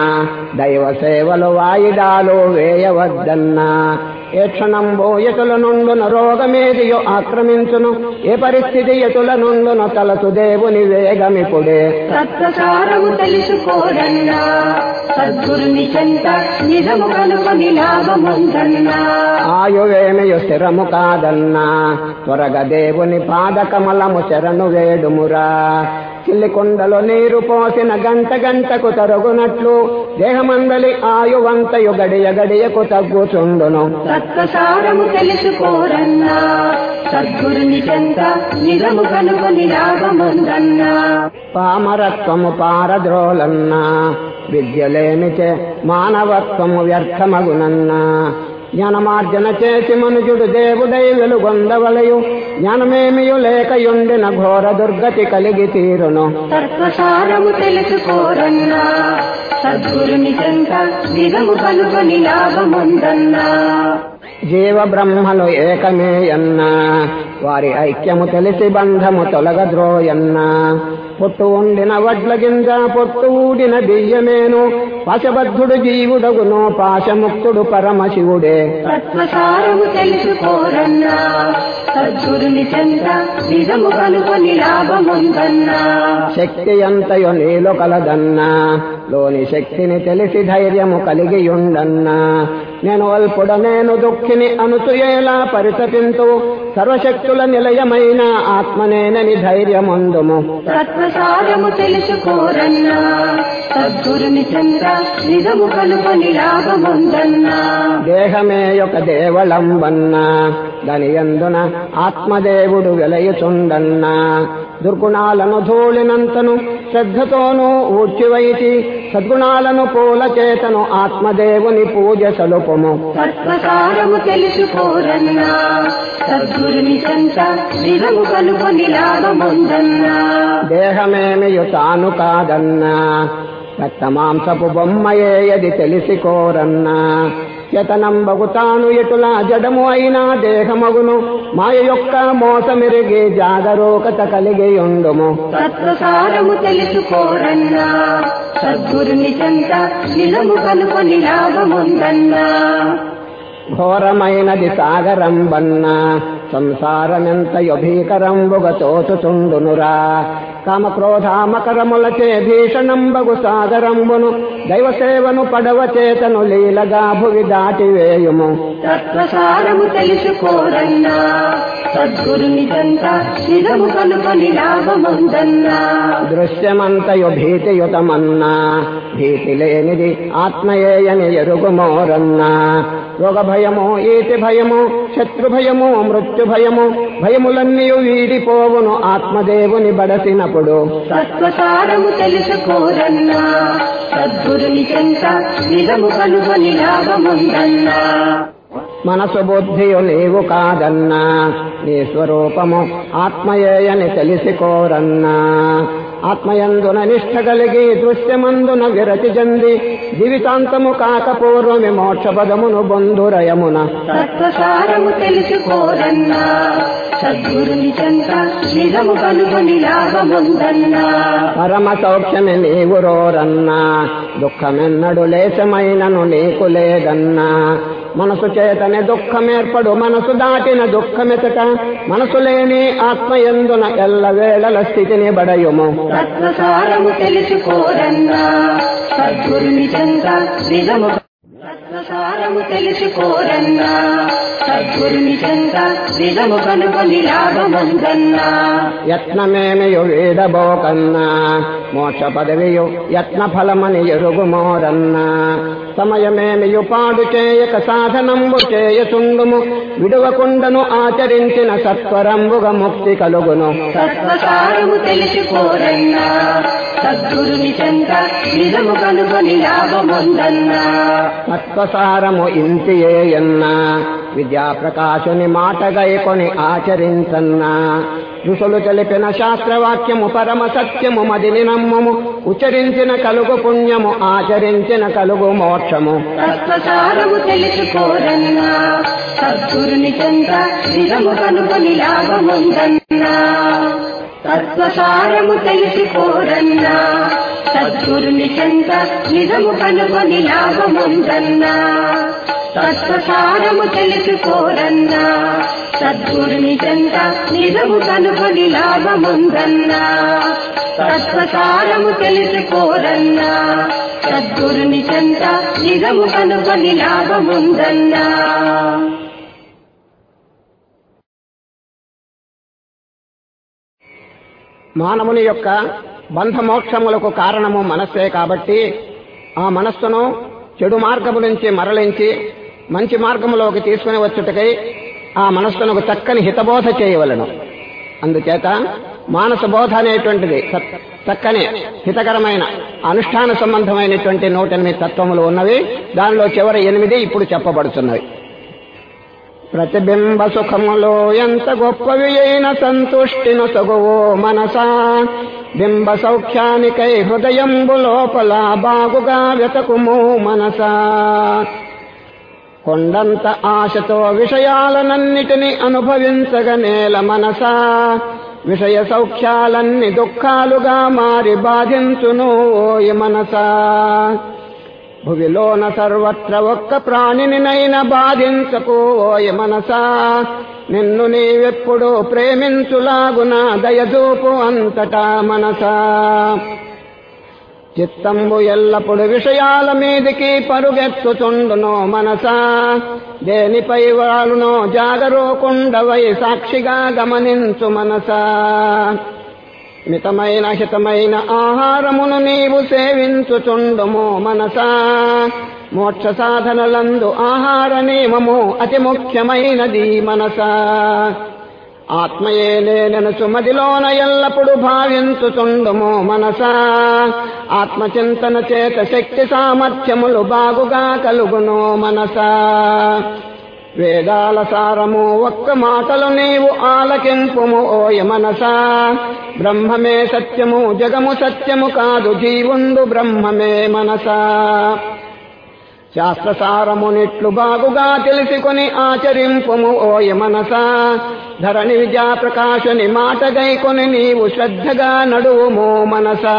దైవ సేవలు వాయిదాలు వేయవద్దన్నా. ఏ క్షణంబో ఎటుల నుండున రోగమేదియో ఆక్రమించును. ఏ పరిస్థితి ఎటుల నుండున తలసు దేవుని వేగమిపుడే. తత్వసారము తెలుసుకోరన్నా సద్గురుని చెంత నిజము కనుగొని లాభముందన్నా. ఆయువేమియు స్థిరము కాదన్నా. త్వరగా దేవుని పాదకమలము శరణు వేడుమురా. చిల్లికొండలో నీరు పోసిన గంట గంటకు తరుగునట్లు దేహమందలి ఆయువంతయు గడియ గడియకు తగ్గుచుండును. తత్వసారము తెలుసుకోరన్నా సద్గురుని చెంత నిజము కనుగొని లాభముందన్నా. పామరత్వము పారద్రోలన్నా విద్యలేమిచే మానవత్వము వ్యర్థమగునన్నా. జ్ఞానమార్జన చేసి మనుజుడు దేవుడై వెలుగొందవలయు. జ్ఞానమేమియు లేకయుండిన ఘోర దుర్గతి కలిగి తీరును. తత్వసారము తెలుసుకోరన్నా సద్గురుని చెంత నిజము కనుగొని లాభముందన్నా. జీవ బ్రహ్మలు ఏకమే అన్నా వారి ఐక్యము తెలిసి బంధము తొలగద్రోయన్నా. పొట్టు ఉండిన వడ్ల గింజ పొట్టు ఊడిన బియ్యమేను. పాశబద్ధుడు జీవుడగును పాశముక్తుడు పరమశివుడే. తత్వసారము తెలుసుకోరన్నా. సద్గురుని చెంత నిజము కనుగొని లాభముందన్నా. శక్తి ఎంతయో నీలో కలదన్నా. లోని శక్తిని తెలిసి ధైర్యము కలిగియుండన్నా. నేను అల్పుడ నేను దుఃఖిని అనుసుయేలా పరితపింతు సర్వశక్తుల నిలయమైన ఆత్మనేనని ధైర్యమందుము. తత్వసారము తెలుసుకోరన్నా. సద్గురుని చెంత నిజము కనుగొని లాభముందన్నా దేహమే ఒక దేవళంబన్నా. దాని ఎందున ఆత్మదేవుడు వెలయుచుండన్నా. దుర్గుణాలను ధూళినంతను శ్రద్ధతోనూ ఊడ్చివైచి సద్గుణాలను పూల చేతను ఆత్మదేవుని పూజ సలుపుము. తత్వసారము తెలుసుకోరన్నా సద్గురుని చెంత నిజము కనుగొని లాభముందన్నా. దేహమేమియు తాను కాదన్నా రక్తమాంసపు బొమ్మయేయది తెలిసికోరన్నా యతనంబగు తాను ఎటులా జడము అయినా దేహమగును. మాయ యొక్క మోసమెరిగి జాగరూకత కలిగి ఉండుము తత్వసారము తెలుసుకోరన్నా. సద్గురుని చెంత కనుగొని లాభముందన్నా. ఘోరమైనది సాగరంబన్నా. సంసారమెంతయో భీకరంబుగ తోచుచుండునురా కామక్రోధామకరములచే భీషణంబగు సాగరంబును దైవ సేవను పడవ చేతను లీలగా భువి దాటివేయుము. తత్వసారము తెలుసుకోరన్నా సద్గురుని చెంత నిజము కనుగొని లాభముందన్నా దృశ్యమంతయు భీతియుతమన్నా భీతి లేనిది ఆత్మయేయని ఎరుగుమోరన్నా రోగ భయము ఈతి భయము శత్రు భయము మృత్యు భయము. భయములన్నీ వీడిపోవును ఆత్మదేవుని బడసినప్పుడు. తత్వసారము తెలుసుకోరన్నా సద్గురుని చెంత నిజము కనుగొని లాభముందన్నా మనసు బుద్ధియు నీవు కాదన్నా. నీ స్వరూపము ఆత్మయేయని తెలిసి కోరన్నా. ఆత్మయందున నిష్ఠ కలిగి దృశ్యమందున విరతి చెంది జీవితాంతము కాక పూర్వమి మోక్ష పదమును బొంధురయమున తత్వసారము తెలుసుకోరన్నా సద్గురుని చెంత నిజము కనుగొని లాభముందన్నా. పరమ సౌఖ్యమే నీవు రోరన్నా. దుఃఖమెన్నడు లేశమైనను నీకు లేదన్నా. మనసు చేతనే దుఃఖమేర్పడు మనసు దాటిన దుఃఖమెతట మనసు లేని ఆత్మయందున ఎల్లవేళల స్థితిని బడయుము. తత్వసారము తెలుసుకోరన్నా తత్వసారము తెలుసుకోరన్నా. సద్గురుని చెంత నిజము కనుగొని లాభముందన్నా. యత్నమేమియు వీడబోకన్నా. మోక్ష పదవియు యత్న ఫలమని ఎరుగుమోరన్నా. సమయమేమియు పాడు చేయక సాధనంబు చేయచుండుము. విడువకుండను ఆచరించిన సత్వరంబుగ ముక్తి కలుగును. తత్వసారము తెలుసుకోరన్నా. సద్గురుని చెంత నిజము కనుగొని లాభముందన్నా. తత్వసారము ఇంతియేయన్నా విద్యాప్రకాశుని మాటగైకొని ఆచరించన్నా. ఋషులు తెలిపిన శాస్త్రవాక్యము పరమ సత్యము మదిని నమ్మము. ఉచ్చరించిన కలుగు పుణ్యము ఆచరించిన కలుగు మోక్షము. తత్వసారము తెలుసుకోరన్నా సద్గురుని చెంత నిజము కనుగొని లాభముందన్నా. తత్వసారము తెలుసుకోరన్నా సద్గురుని చెంత నిజము కనుగొని లాభముందన్నా. తత్వసారము తెలుసుకోరన్నా సద్గురుని చెంత నిజము కనుకొని లాభముందన్నా. తత్వసారము తెలుసుకోరన్నా సద్గురుని చెంత నిజము కనుకొని లాభముందన్నా. మానవుని యొక్క బంధమోక్షములకు కారణము మనస్సే కాబట్టి ఆ మనస్సును చెడు మార్గము నుంచి మరలించి మంచి మార్గములోకి తీసుకుని వచ్చుటకై ఆ మనస్సునకు చక్కని హితబోధ చేయవలను. అందుచేత మానస బోధ అనేటువంటిది చక్కని హితకరమైన అనుష్ఠాన సంబంధమైనటువంటి నూట ఎనిమిది తత్వములు ఉన్నవి. దానిలో చివరి ఎనిమిది ఇప్పుడు చెప్పబడుతున్నవి. ప్రతిబింబ సుఖములో ఎంత గొప్పవి అయిన సంతుష్టిను సగువో మనసా. బింబ సౌఖ్యానికై హృదయంబు లోపల బాగుగా వెతకుము మనసా. కొండంత ఆశతో విషయాలనన్నిటిని అనుభవించగనేల మనసా. విషయ సౌఖ్యాలన్ని దుఃఖాలుగా మారి బాధించును ఓయి మనసా. భువిలోన సర్వత్ర ఒక్క ప్రాణినినైన బాధించకు ఓయ మనసా. నిన్ను నీవెప్పుడు ప్రేమించులాగున దయదూపు అంతటా మనసా. చిత్తంబు ఎల్లప్పుడు విషయాల మీదికి పరుగెత్తుచుండును మనసా. దేనిపై వాలునో జాగరూకుండవై సాక్షిగా గమనించు మనసా. మితమైన హితమైన ఆహారమును నీవు సేవించుచుండుము మనసా. మోక్ష సాధనలందు ఆహార నియమము అతి ముఖ్యమైనది మనసా. ఆత్మయే నేనను సుమదిలోన ఎల్లప్పుడు భావించుచుండుము మనసా. ఆత్మచింతన చేత శక్తి సామర్థ్యములు బాగుగా కలుగును మనసా. వేదాల సారము ఒక్క మాటలు నీవు ఆలకింపుము ఓయ మనసా. బ్రహ్మమే సత్యము జగము సత్యము కాదు జీవుండు బ్రహ్మమే మనసా. శాస్త్రసారమునిట్లు బాగుగా తెలుసుకొని ఆచరింపుము ఓయ మనసా. ధరణి విద్యా ప్రకాశని మాట గైకొని నీవు శ్రద్ధగా నడువుము మనసా.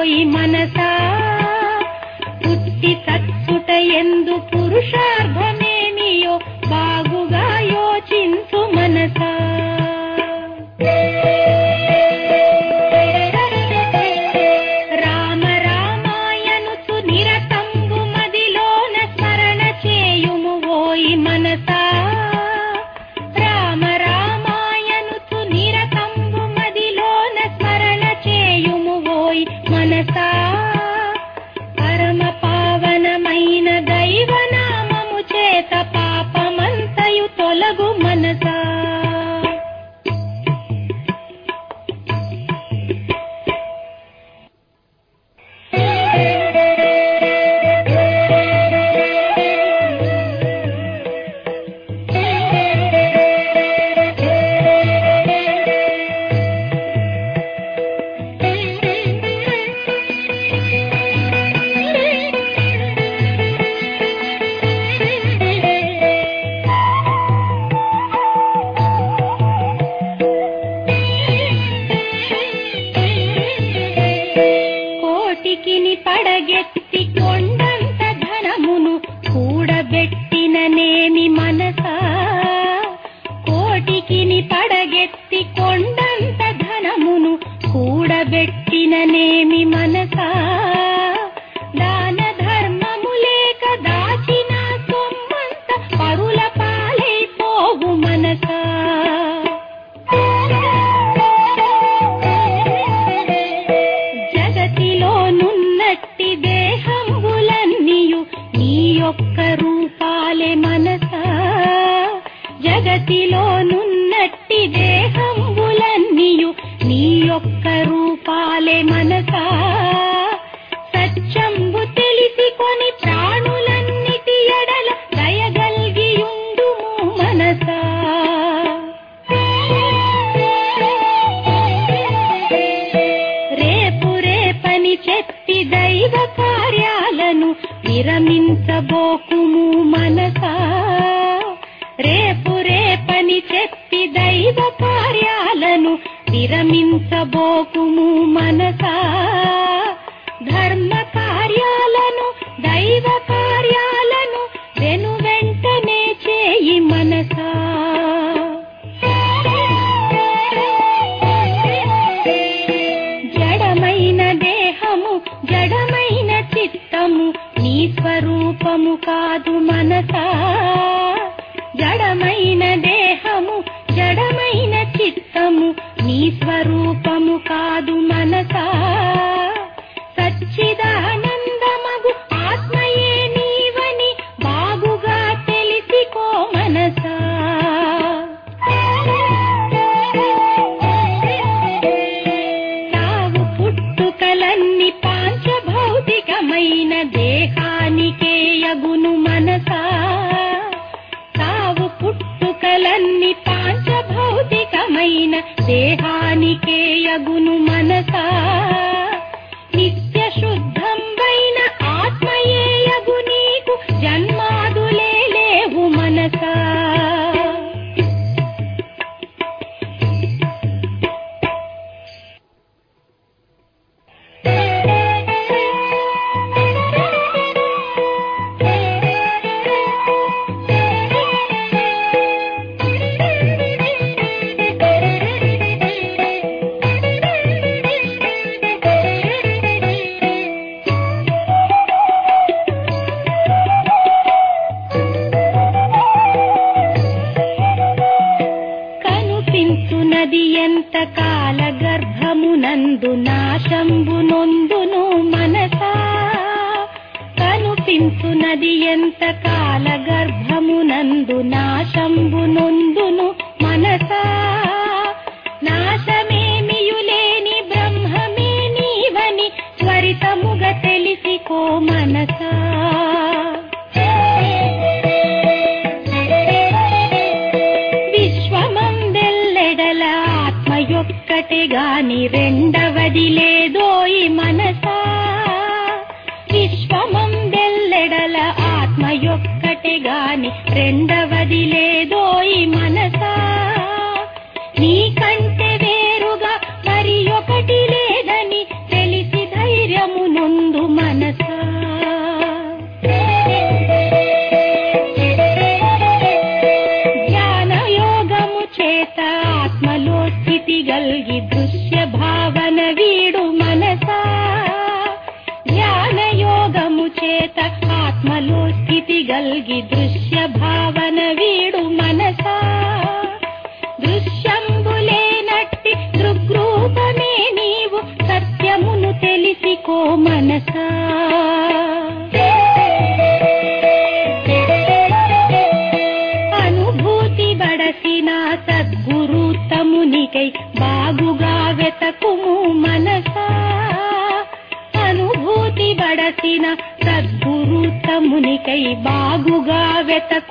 పోయి మనసా పుట్టి సత్సుట ఎందు పురుషార్థమేమియో ఎంత కాల గర్భమునందు నాశంబునొందును మనసా. కనుపించునది ఎంత కాల గర్భమునందు నాశంబునొందును మనసా. నాశమేమియులేని బ్రహ్మమే నీవని త్వరితముగ తెలిసికో మనసా. ரெண்டு esta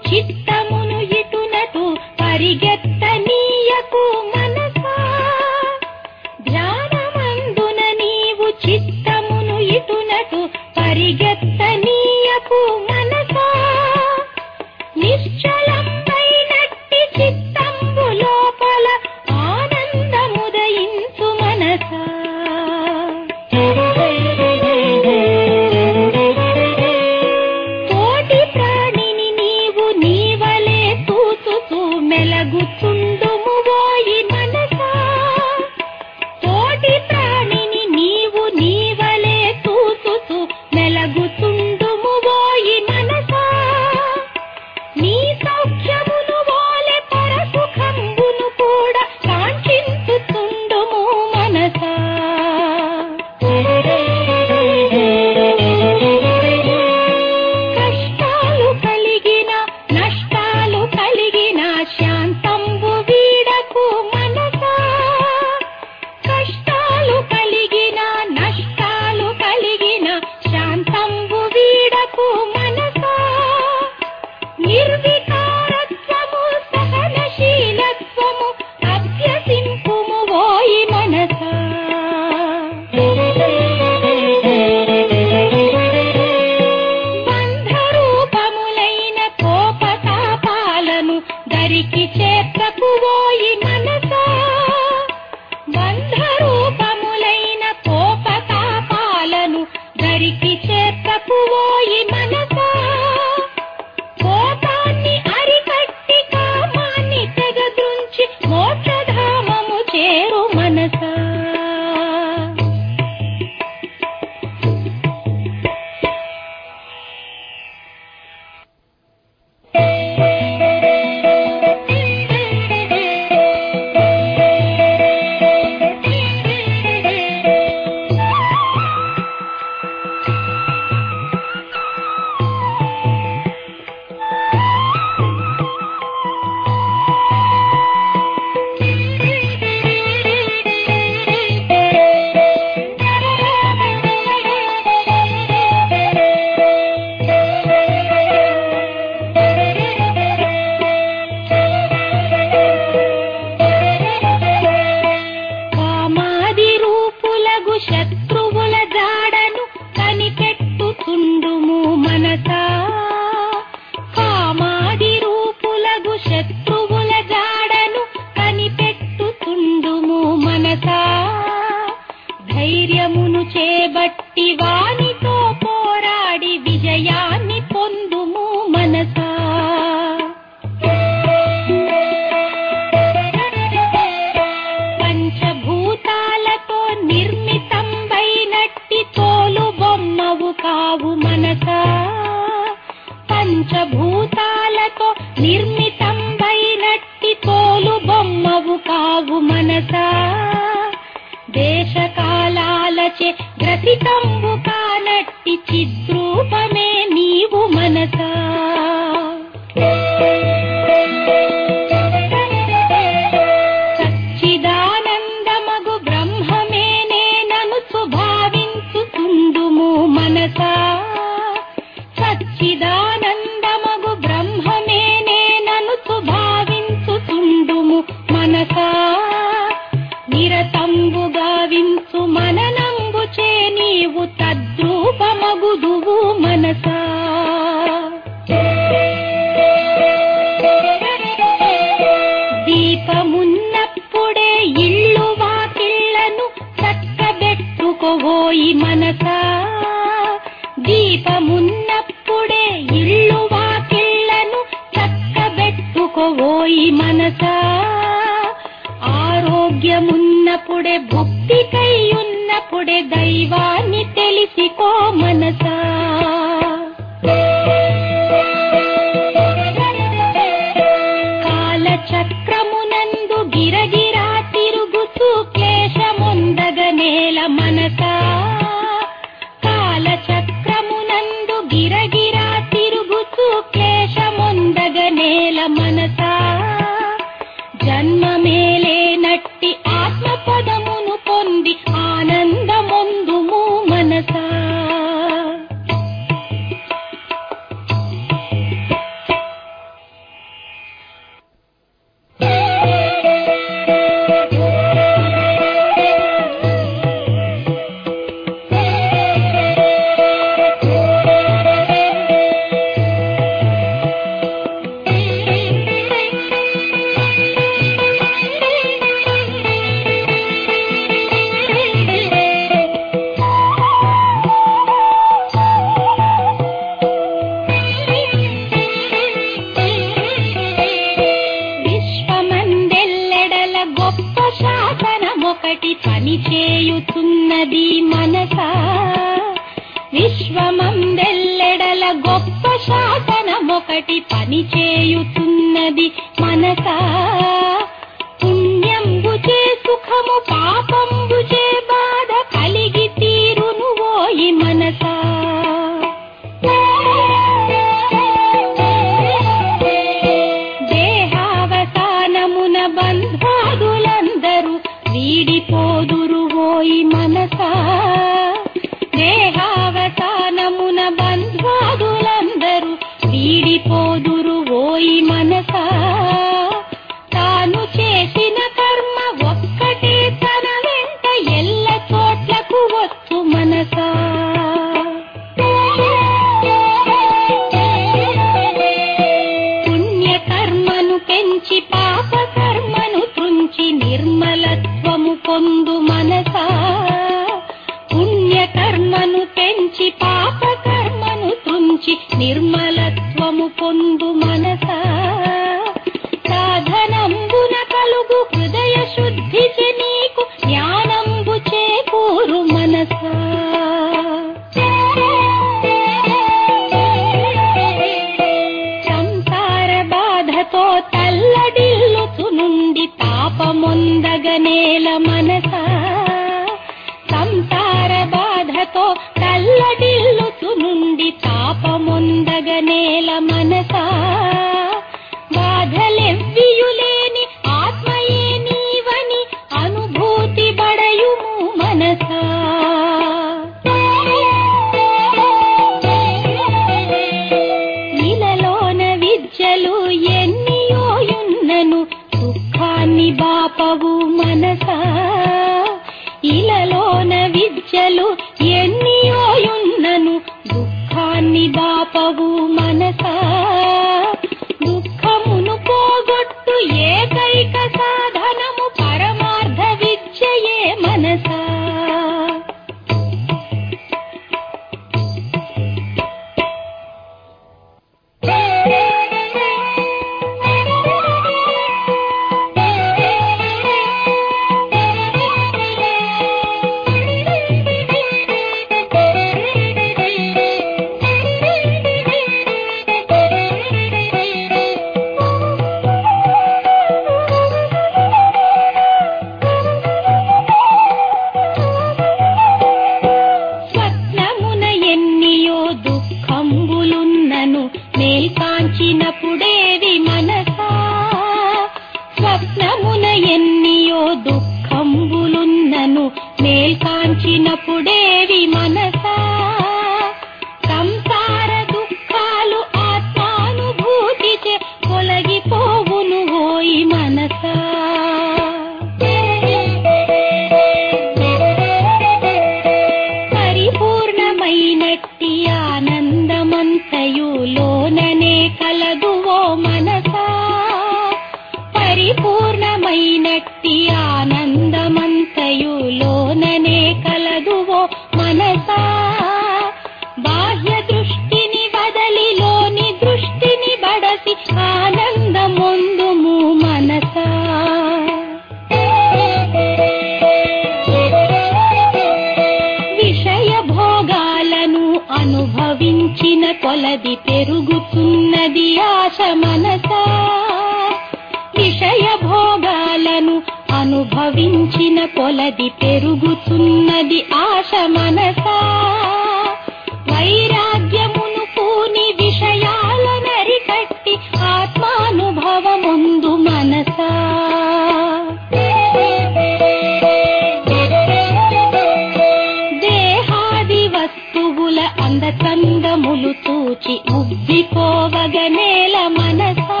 చూచి ముగ్గిపోవగనేల మనసా.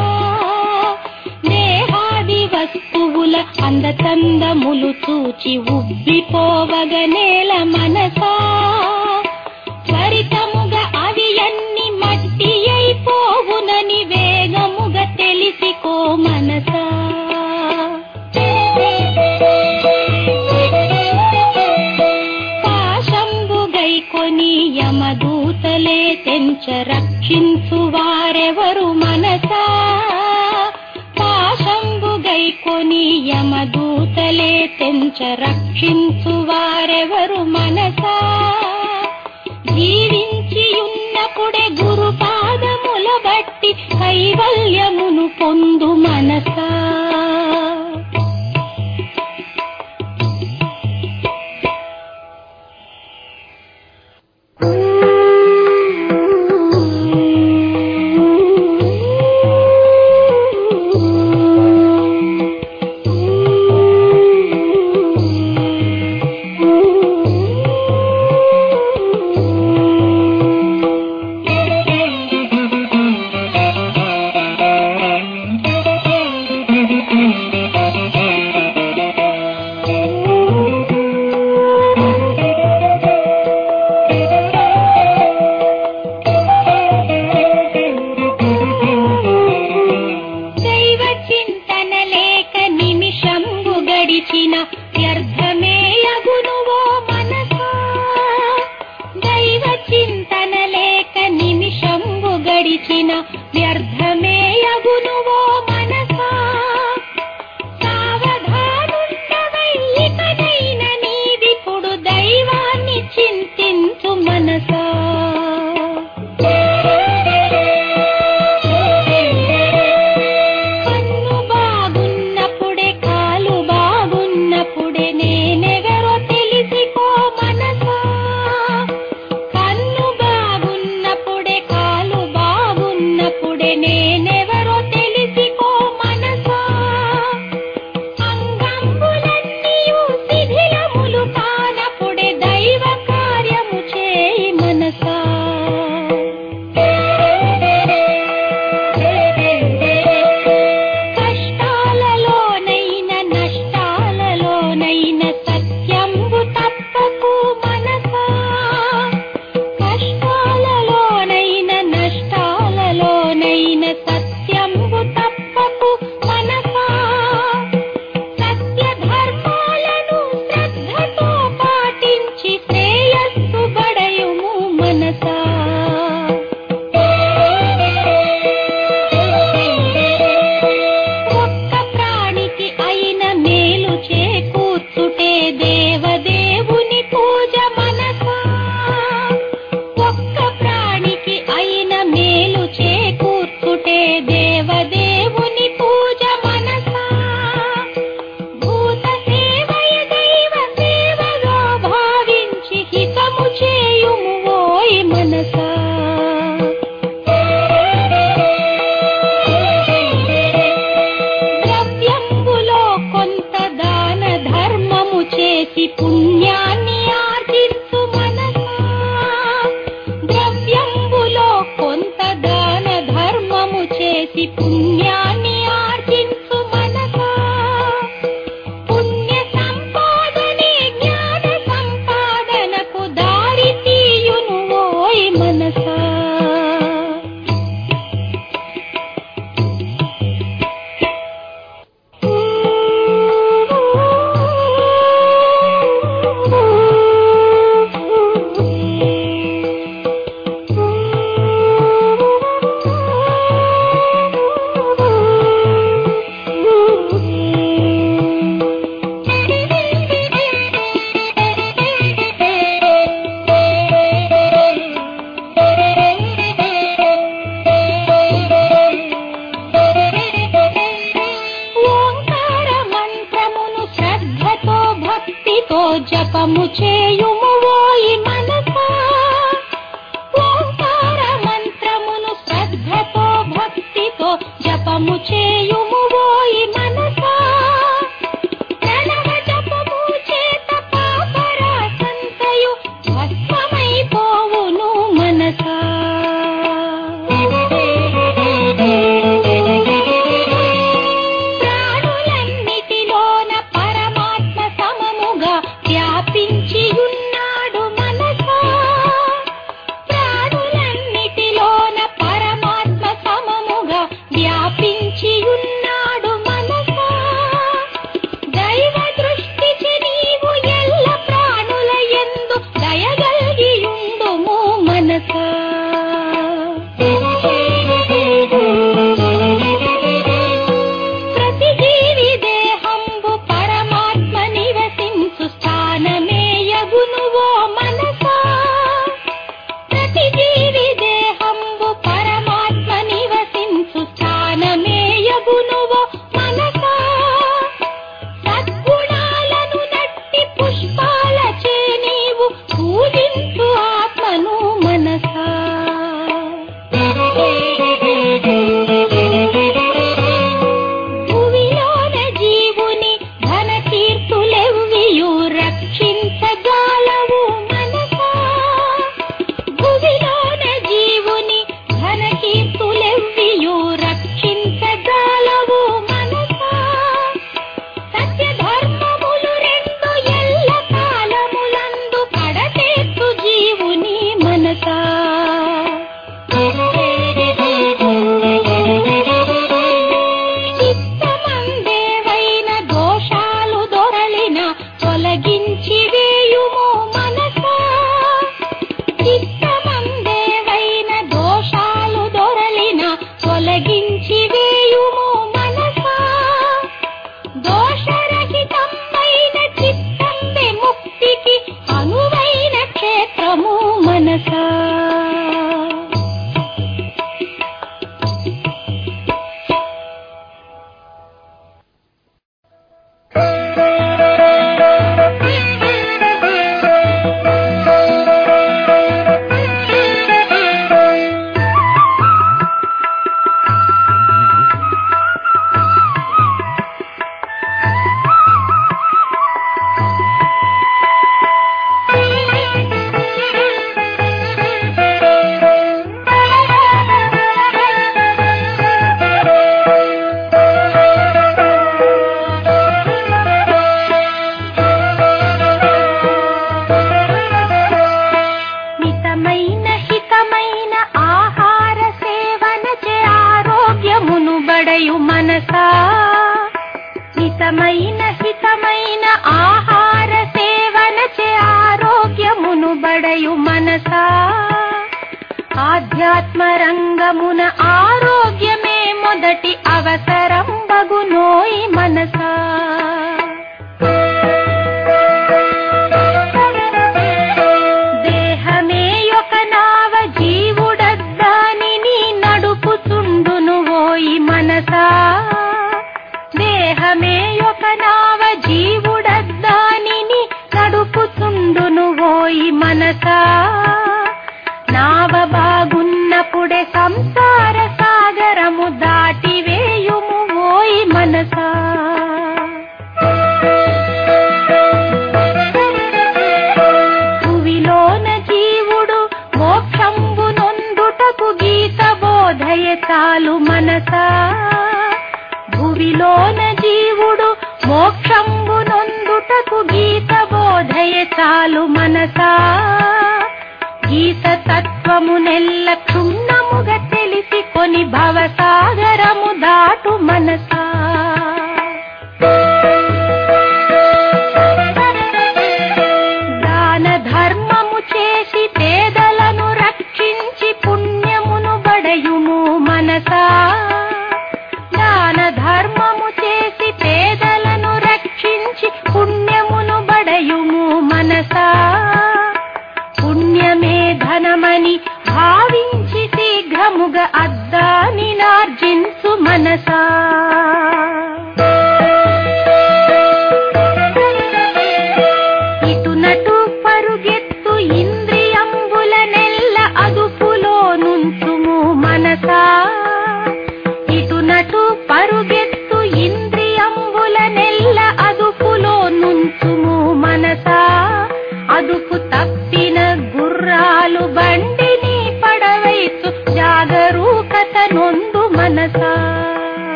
దేహాది వస్తువుల అందచందములు చూచి ఉబ్బిపోవగనేల మనసా. త్వరితం ఎవరు మనసా? పాశంబుగై కొని యమదూతలే తెంచ రక్షించు వారెవరు మనసా? జీవించియున్నప్పుడే గురుపాదముల బట్టి కైవల్యమును పొందు మనసా?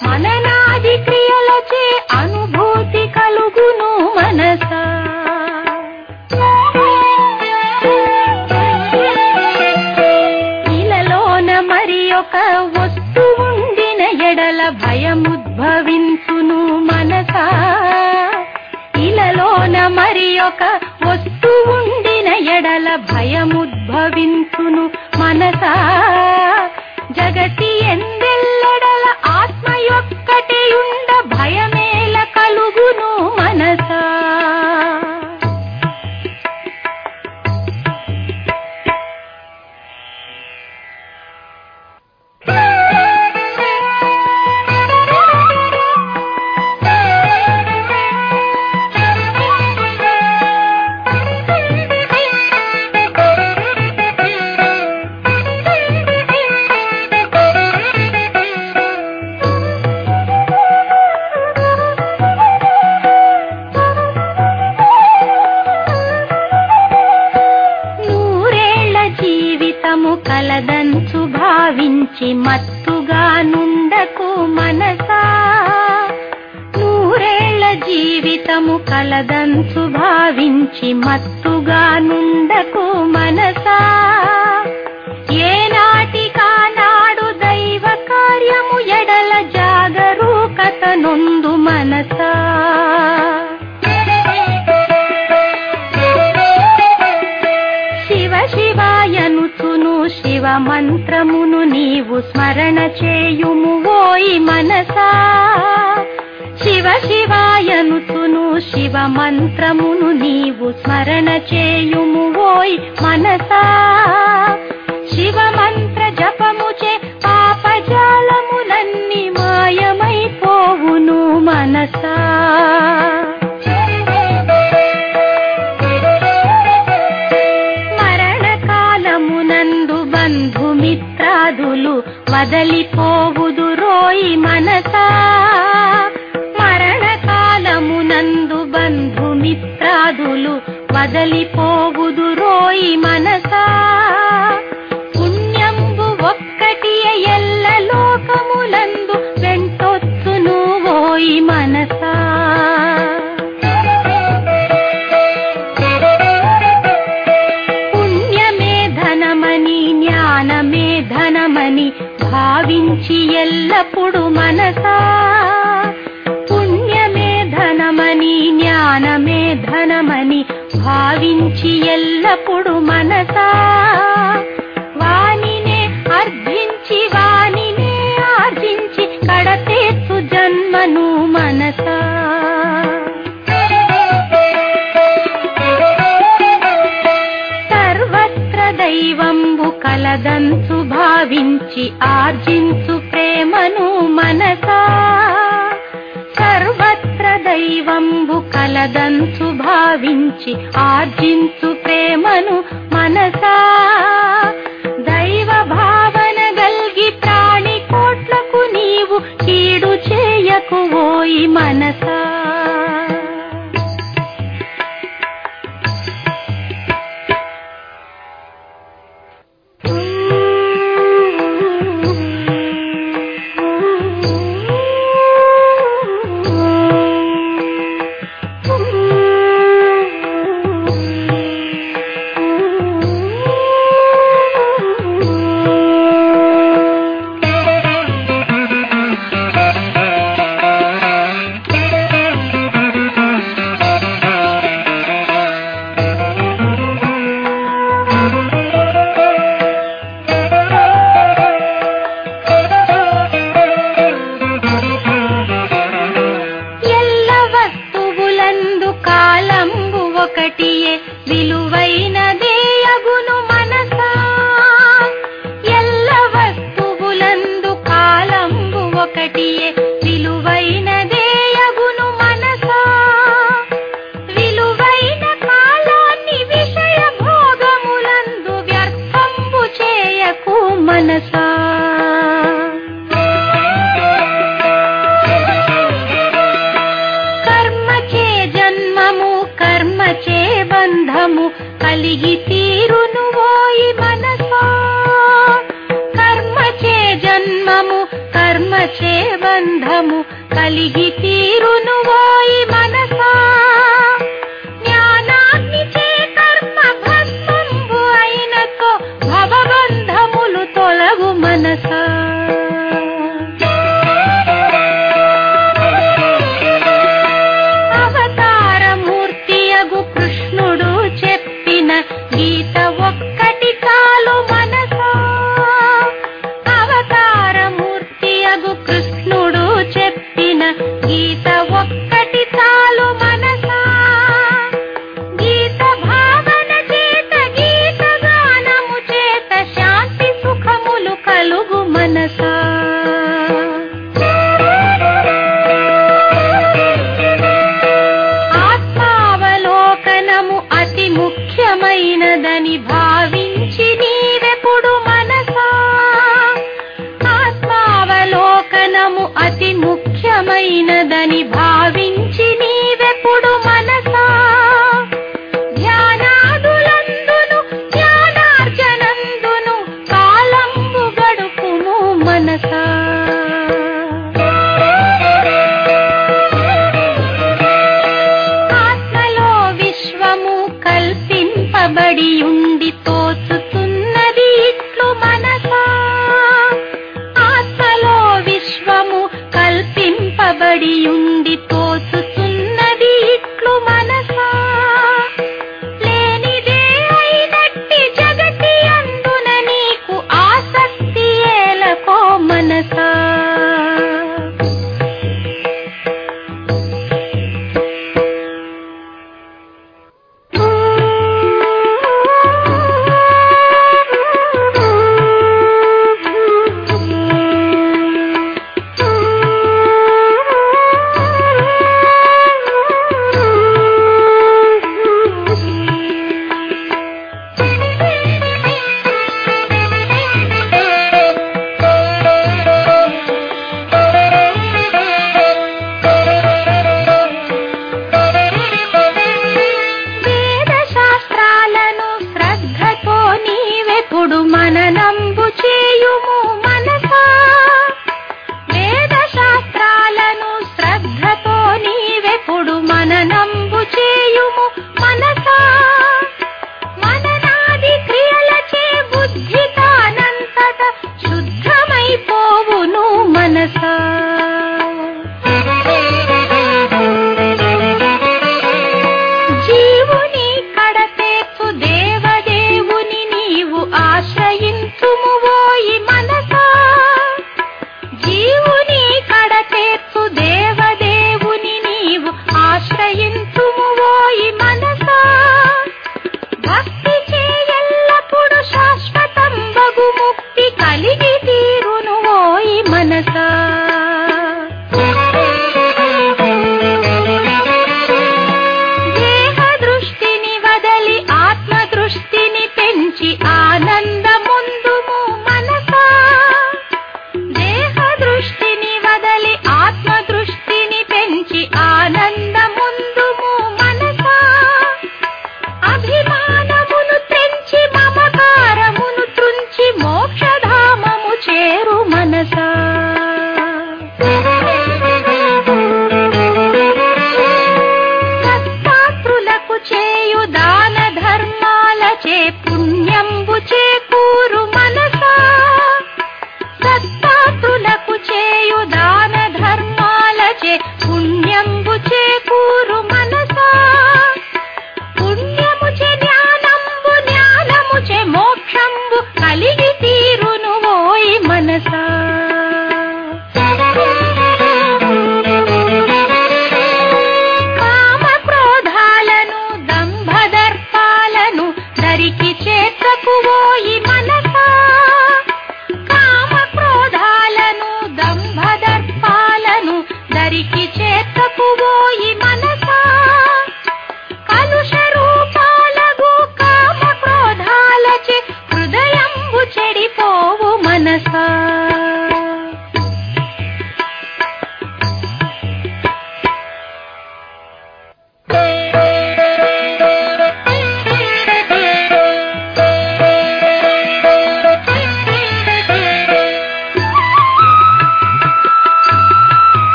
చేసిన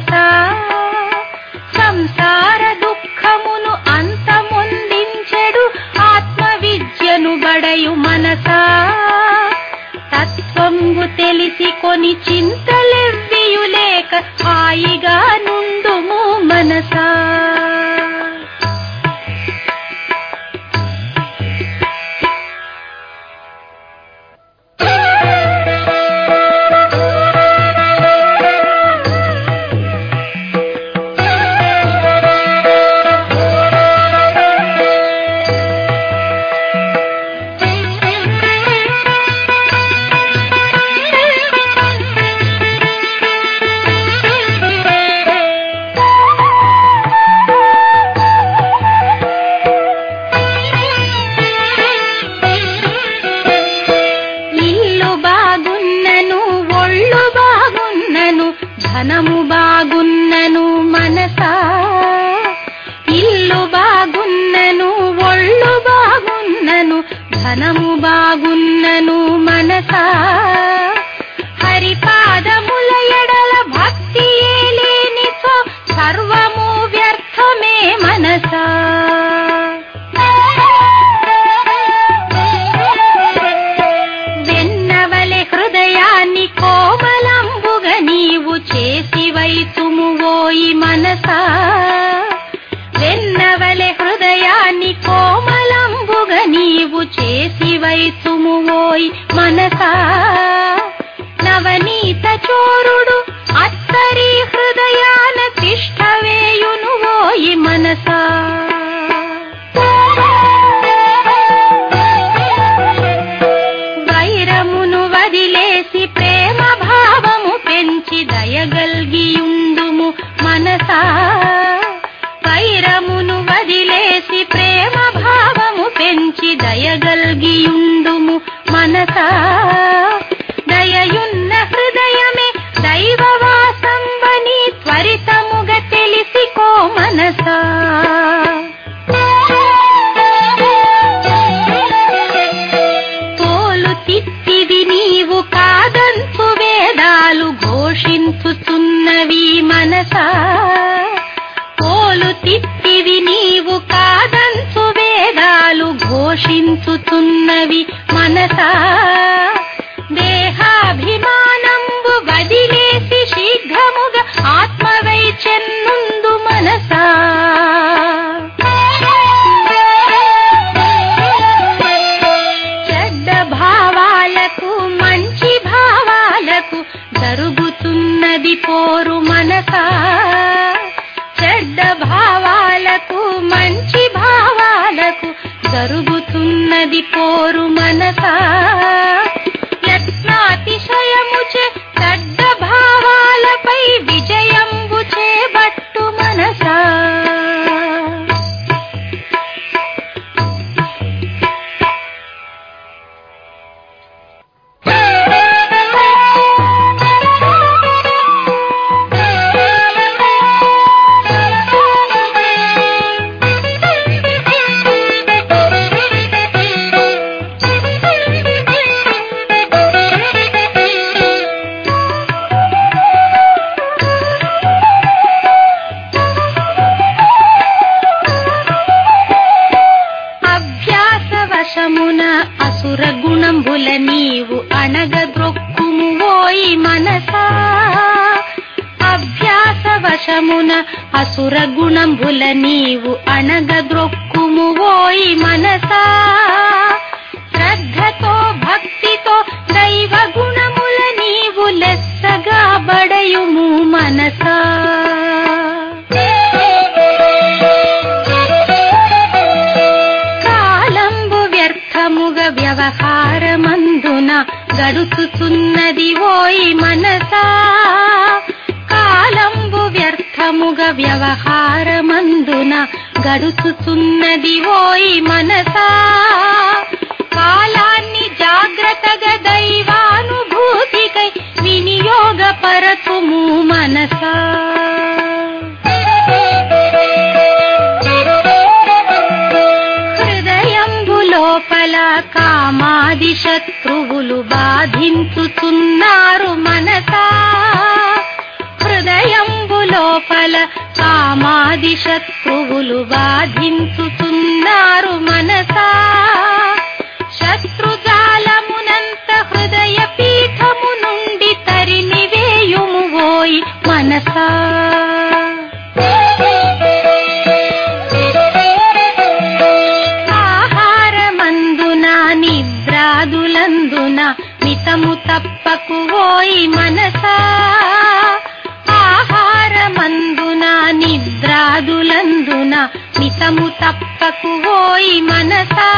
మనసా దుఃఖమును ఆత్మ విద్యను బడయు తెలిసి కొని చింతలే అణగద్రొక్కుము ఓయి మనసా. శ్రద్ధతో భక్తితో దైవ గుణముల నీవు లెస్సగా బడయుము మనసా. కాలంబు వ్యర్థముగ వ్యవహారమందున గడుచుతున్నది ఓయి మనసా. కాలంబు వ్యర్థముగ వ్యవహారమందున గడుచుతున్నది ఓయి మనసా. కాలాన్ని జాగ్రత్తగా దైవానుభూతికై వినియోగపరచుము మనసా. హృదయంబు కామాది శత్రువులు బాధించుతున్నారు మనసా. హృదయంబు లోపల కామాది శత్రువులు బాధించుతున్నారు మనసా. శత్రుజాలమునంత హృదయ పీఠము నుండి తరిమివేయుము ఓయి మనసా. ఆహారమందున నిద్రాదులందున మితము తప్పకు ఓయి మనసా. మితము తప్పకు ఓయి మనసా.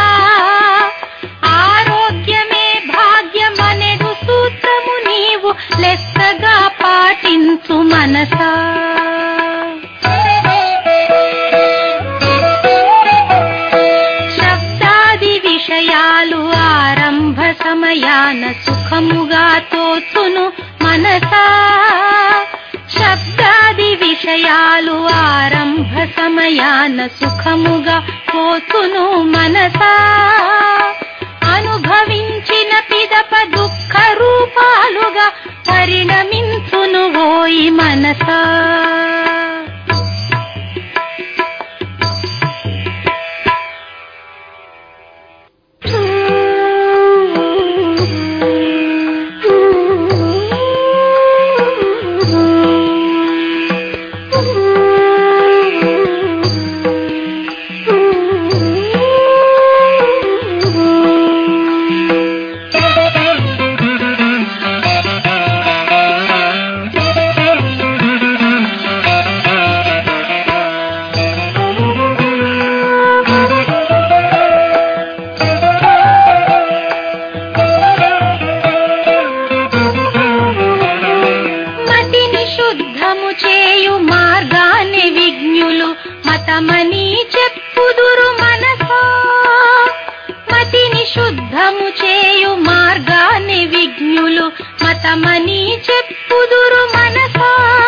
ఆరోగ్యమే భాగ్యమనెడు సూత్రము నీవు లెక్కగా పాటించు మనసా. శబ్దాది విషయాలు ఆరంభ సమయాన సుఖముగా తోచును మనసా. విషయాలు ఆరంభ సమయాన సుఖముగా పోతును మనసా. అనుభవించిన పిదప దుఃఖ రూపాలుగా పరిణమించును ఓయి మనసా. మతమని చెప్పుదురు మనసా.